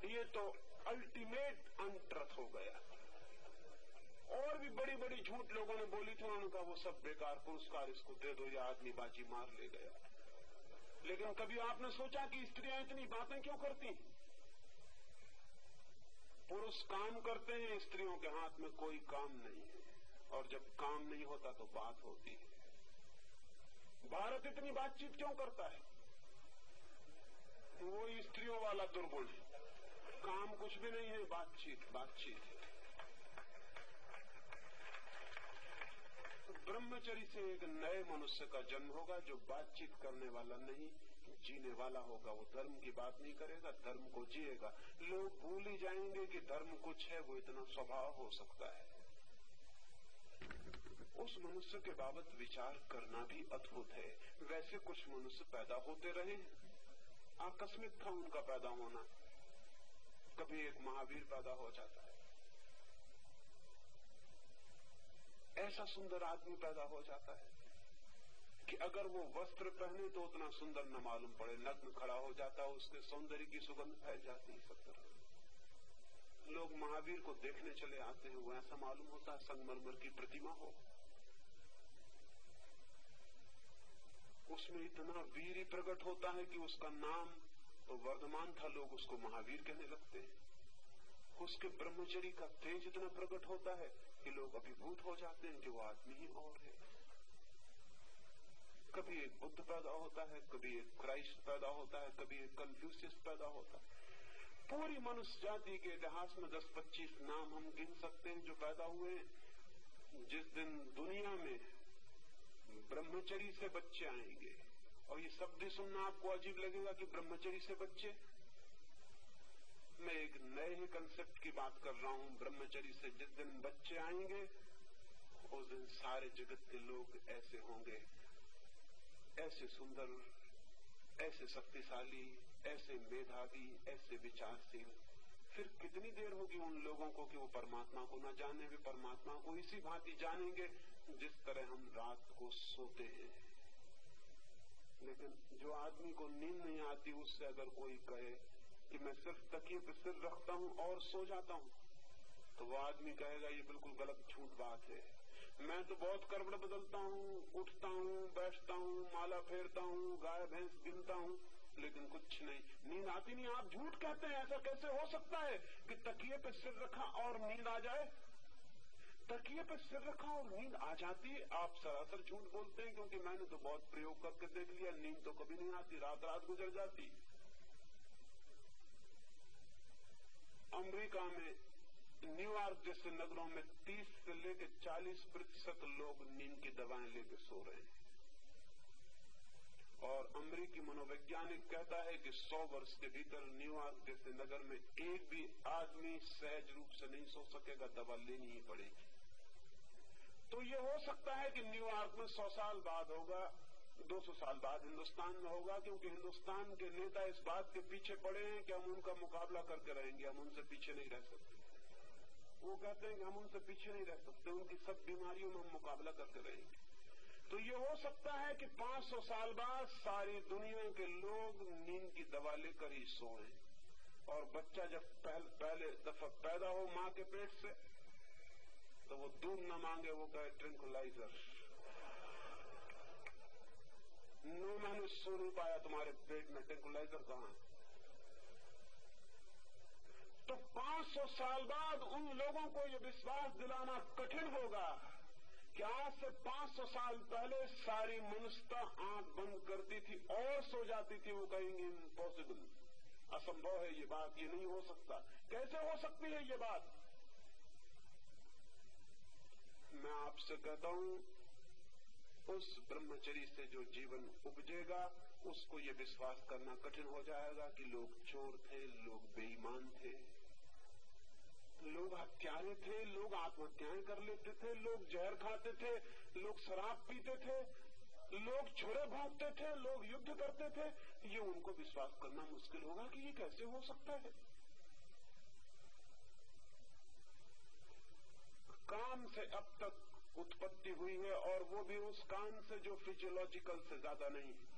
ये तो अल्टीमेट अनट्रथ हो गया। और भी बड़ी बड़ी झूठ लोगों ने बोली थी उन्होंने कहा वो सब बेकार पुरस्कार इसको दे दो या आदमी बाजी मार ले गया। लेकिन कभी आपने सोचा कि स्त्रियाँ इतनी बातें क्यों करती? पुरुष काम करते हैं, स्त्रियों के हाथ में कोई काम नहीं है। और जब काम नहीं होता तो बात होती है। भारत इतनी बातचीत क्यों करता है? वो स्त्रियों वाला दुर्गुण काम कुछ भी नहीं है, बातचीत बातचीत ब्रह्मचरी से एक नए मनुष्य का जन्म होगा, जो बातचीत करने वाला नहीं, जीने वाला होगा। वो धर्म की बात नहीं करेगा, धर्म को जिएगा। लोग भूल ही जाएँगे कि धर्म कुछ है, वो इतना स्वभाव हो सकता है। उस मनुष्य के बाबत विचार करना भी अद्भुत है। वैसे कुछ मनुष्य पैदा होते रहे आकस्मिक था उनका पैदा होना। कभी एक महावीर पैदा हो जाता है। ऐसा सुंदर आदमी पैदा हो जाता है कि अगर वो वस्त्र पहने तो उतना सुंदर न मालूम पड़े। नग्न खड़ा हो जाता है, उसके सौंदर्य की सुगंध फैल जाती है सब तरफ़। लोग महावीर को देखने चले आते हैं, वो ऐसा मालूम होता है संगमरमर की प्रतिमा हो। उसमें इतना वीर प्रकट होता है कि उसका नाम तो वर्धमान था लोग उसको महावीर कहने लगते हैं। उसके ब्रह्मचरी का तेज इतना प्रकट होता है कि लोग अभिभूत हो जाते हैं कि वो आदमी ही और है। कभी एक बुद्ध पैदा होता है, कभी एक क्राइस्ट पैदा होता है, कभी एक कंफ्यूसियस पैदा होता है। पूरी मनुष्य जाति के इतिहास में 10-25 नाम हम गिन सकते हैं जो पैदा हुए जिस दिन दुनिया में ब्रह्मचरी से बच्चे आएँगे। और ये शब्द सुनना आपको अजीब लगेगा कि ब्रह्मचरी से बच्चे। मैं एक नए ही कंसेप्ट की बात कर रहा हूँ ब्रह्मचरी से जिस दिन बच्चे आएँगे, उस दिन सारे जगत के लोग ऐसे होंगे। ऐसे सुंदर, ऐसे शक्तिशाली, ऐसे मेधावी, ऐसे विचारशील। फिर कितनी देर होगी उन लोगों को कि वो परमात्मा को न जाने, वे परमात्मा को इसी भांति जानेंगे जिस तरह हम रात को सोते हैं। लेकिन जो आदमी को नींद नहीं आती, उससे अगर कोई कहे कि मैं सिर्फ़ तकिए पे सिर रखता हूँ और सो जाता हूँ तो वो आदमी कहेगा, ये बिल्कुल गलत झूठ बात है। मैं तो बहुत करवड़ बदलता हूँ, उठता हूँ, बैठता हूँ, माला फेरता हूँ, गाय, भैंस गिनता हूँ, लेकिन कुछ नहीं। नींद आती नहीं। आप झूठ कहते हैं, ऐसा कैसे हो सकता है कि तकिए पे सिर रखा और नींद आ जाए तकिए पर सिर रखा और नींद आ जाती है आप सरासर झूठ बोलते हैं, क्योंकि मैंने तो बहुत प्रयोग करके देख लिया, नींद तो कभी नहीं आती रात रात गुजर जाती। अमेरिका में, न्यूयॉर्क जैसे नगरों में 30 से लेकर 40 प्रतिशत लोग नींद की दवाएँ लेकर सो रहे हैं। और अमरीकी मनोवैज्ञानिक कहता है कि 100 वर्ष के भीतर न्यूयॉर्क जैसे नगर में एक भी आदमी सहज रूप से नहीं सो सकेगा, दवा लेनी ही पड़ेगी। तो ये हो सकता है कि न्यूयॉर्क में 100 साल बाद होगा 200 साल बाद हिंदुस्तान में होगा क्योंकि हिंदुस्तान के नेता इस बात के पीछे पड़े हैं कि हम उनका मुकाबला करके रहेंगे हम उनसे पीछे नहीं रह सकते। वो कहते हैं कि हम उनसे पीछे नहीं रह सकते उनकी सब बीमारियों में हम मुकाबला करके रहेंगे। तो ये हो सकता है कि 500 साल बाद सारी दुनिया के लोग नींद की दवा लेकर ही सोए और बच्चा जब पहल, पहले दफ़ा पैदा हो माँ के पेट से तो वो दूध न मांगे, वो कहे ट्रिंकुलाइजर नो मैंने सो पाया तुम्हारे पेट में टेकुलाइजर कहा? तो 500 साल बाद उन लोगों को ये विश्वास दिलाना कठिन होगा कि आज से 500 साल पहले सारी मनुष्यता आँख बंद करती थी और सो जाती थी, वो कहेंगे इम्पॉसिबल असंभव है ये बात, ये नहीं हो सकता। कैसे हो सकती है ये बात? मैं आपसे कहता हूँ, उस ब्रह्मचरी से जो जीवन उपजेगा, उसको ये विश्वास करना कठिन हो जाएगा कि लोग चोर थे, लोग बेईमान थे। लोग हत्यारे थे, लोग आत्महत्याएँ कर लेते थे, लोग जहर खाते थे, लोग शराब पीते थे, लोग छुरे भोंकते थे, लोग युद्ध करते थे। ये उनको विश्वास करना मुश्किल होगा कि ये कैसे हो सकता है। काम से अब तक उत्पत्ति हुई है और वो भी उस काम से जो फिजियोलॉजिकल से ज़्यादा नहीं है।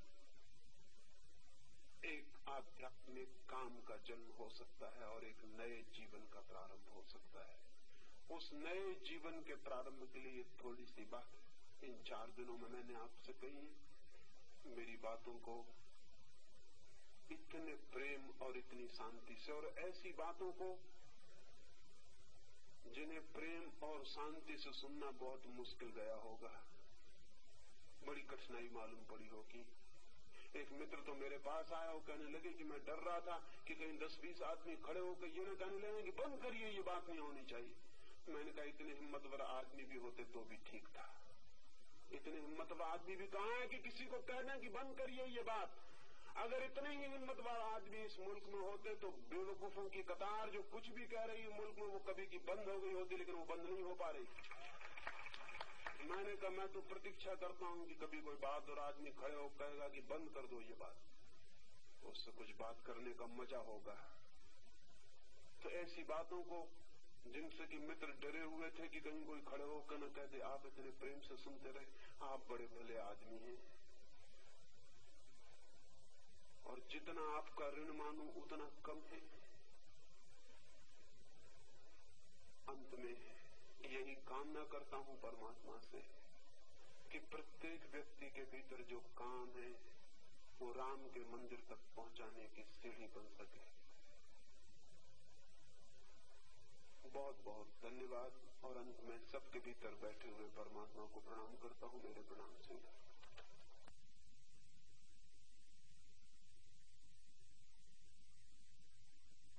एक आध्यात्मिक काम का जन्म हो सकता है और एक नए जीवन का प्रारंभ हो सकता है। उस नए जीवन के प्रारंभ के लिए थोड़ी सी बात इन चार दिनों में मैंने आपसे कही मेरी बातों को इतने प्रेम और इतनी शांति से और ऐसी बातों को जिन्हें प्रेम और शांति से सुनना बहुत मुश्किल गया होगा। बड़ी कठिनाई मालूम पड़ी होगी। एक मित्र तो मेरे पास आया और कहने लगे कि मैं डर रहा था कि कहीं दस बीस आदमी खड़े होकर ये ना कहने लगे कि बंद करिए, ये बात नहीं होनी चाहिए। मैंने कहा, इतने हिम्मतवर आदमी भी होते तो भी ठीक था। इतने हिम्मतवर आदमी भी कहा है कि किसी को कहना कि बंद करिए ये बात? अगर इतने ही हिम्मत वाला आदमी इस मुल्क में होते तो बेवकूफों की कतार जो कुछ भी कह रही है मुल्क में, वो कभी की बंद हो गई होती, लेकिन वो बंद नहीं हो पा रही। मैंने कहा, मैं तो प्रतीक्षा करता हूँ कि कभी कोई बहादुर आदमी खड़े हो, कहेगा कि बंद कर दो ये बात। उससे कुछ बात करने का मज़ा होगा। तो ऐसी बातों को, जिनसे कि मित्र डरे हुए थे कि कहीं कोई खड़े होकर न कहते आप इतने प्रेम से सुनते रहे, आप बड़े भले आदमी हैं। और जितना आपका ऋण मानू, उतना कम है। अंत में यही कामना करता हूँ परमात्मा से कि प्रत्येक व्यक्ति के भीतर जो काम है, वो राम के मंदिर तक पहुँचाने की सीढ़ी बन सके। बहुत बहुत धन्यवाद और अंत में सबके भीतर बैठे हुए परमात्मा को प्रणाम करता हूँ, मेरे प्रणाम स्वीकार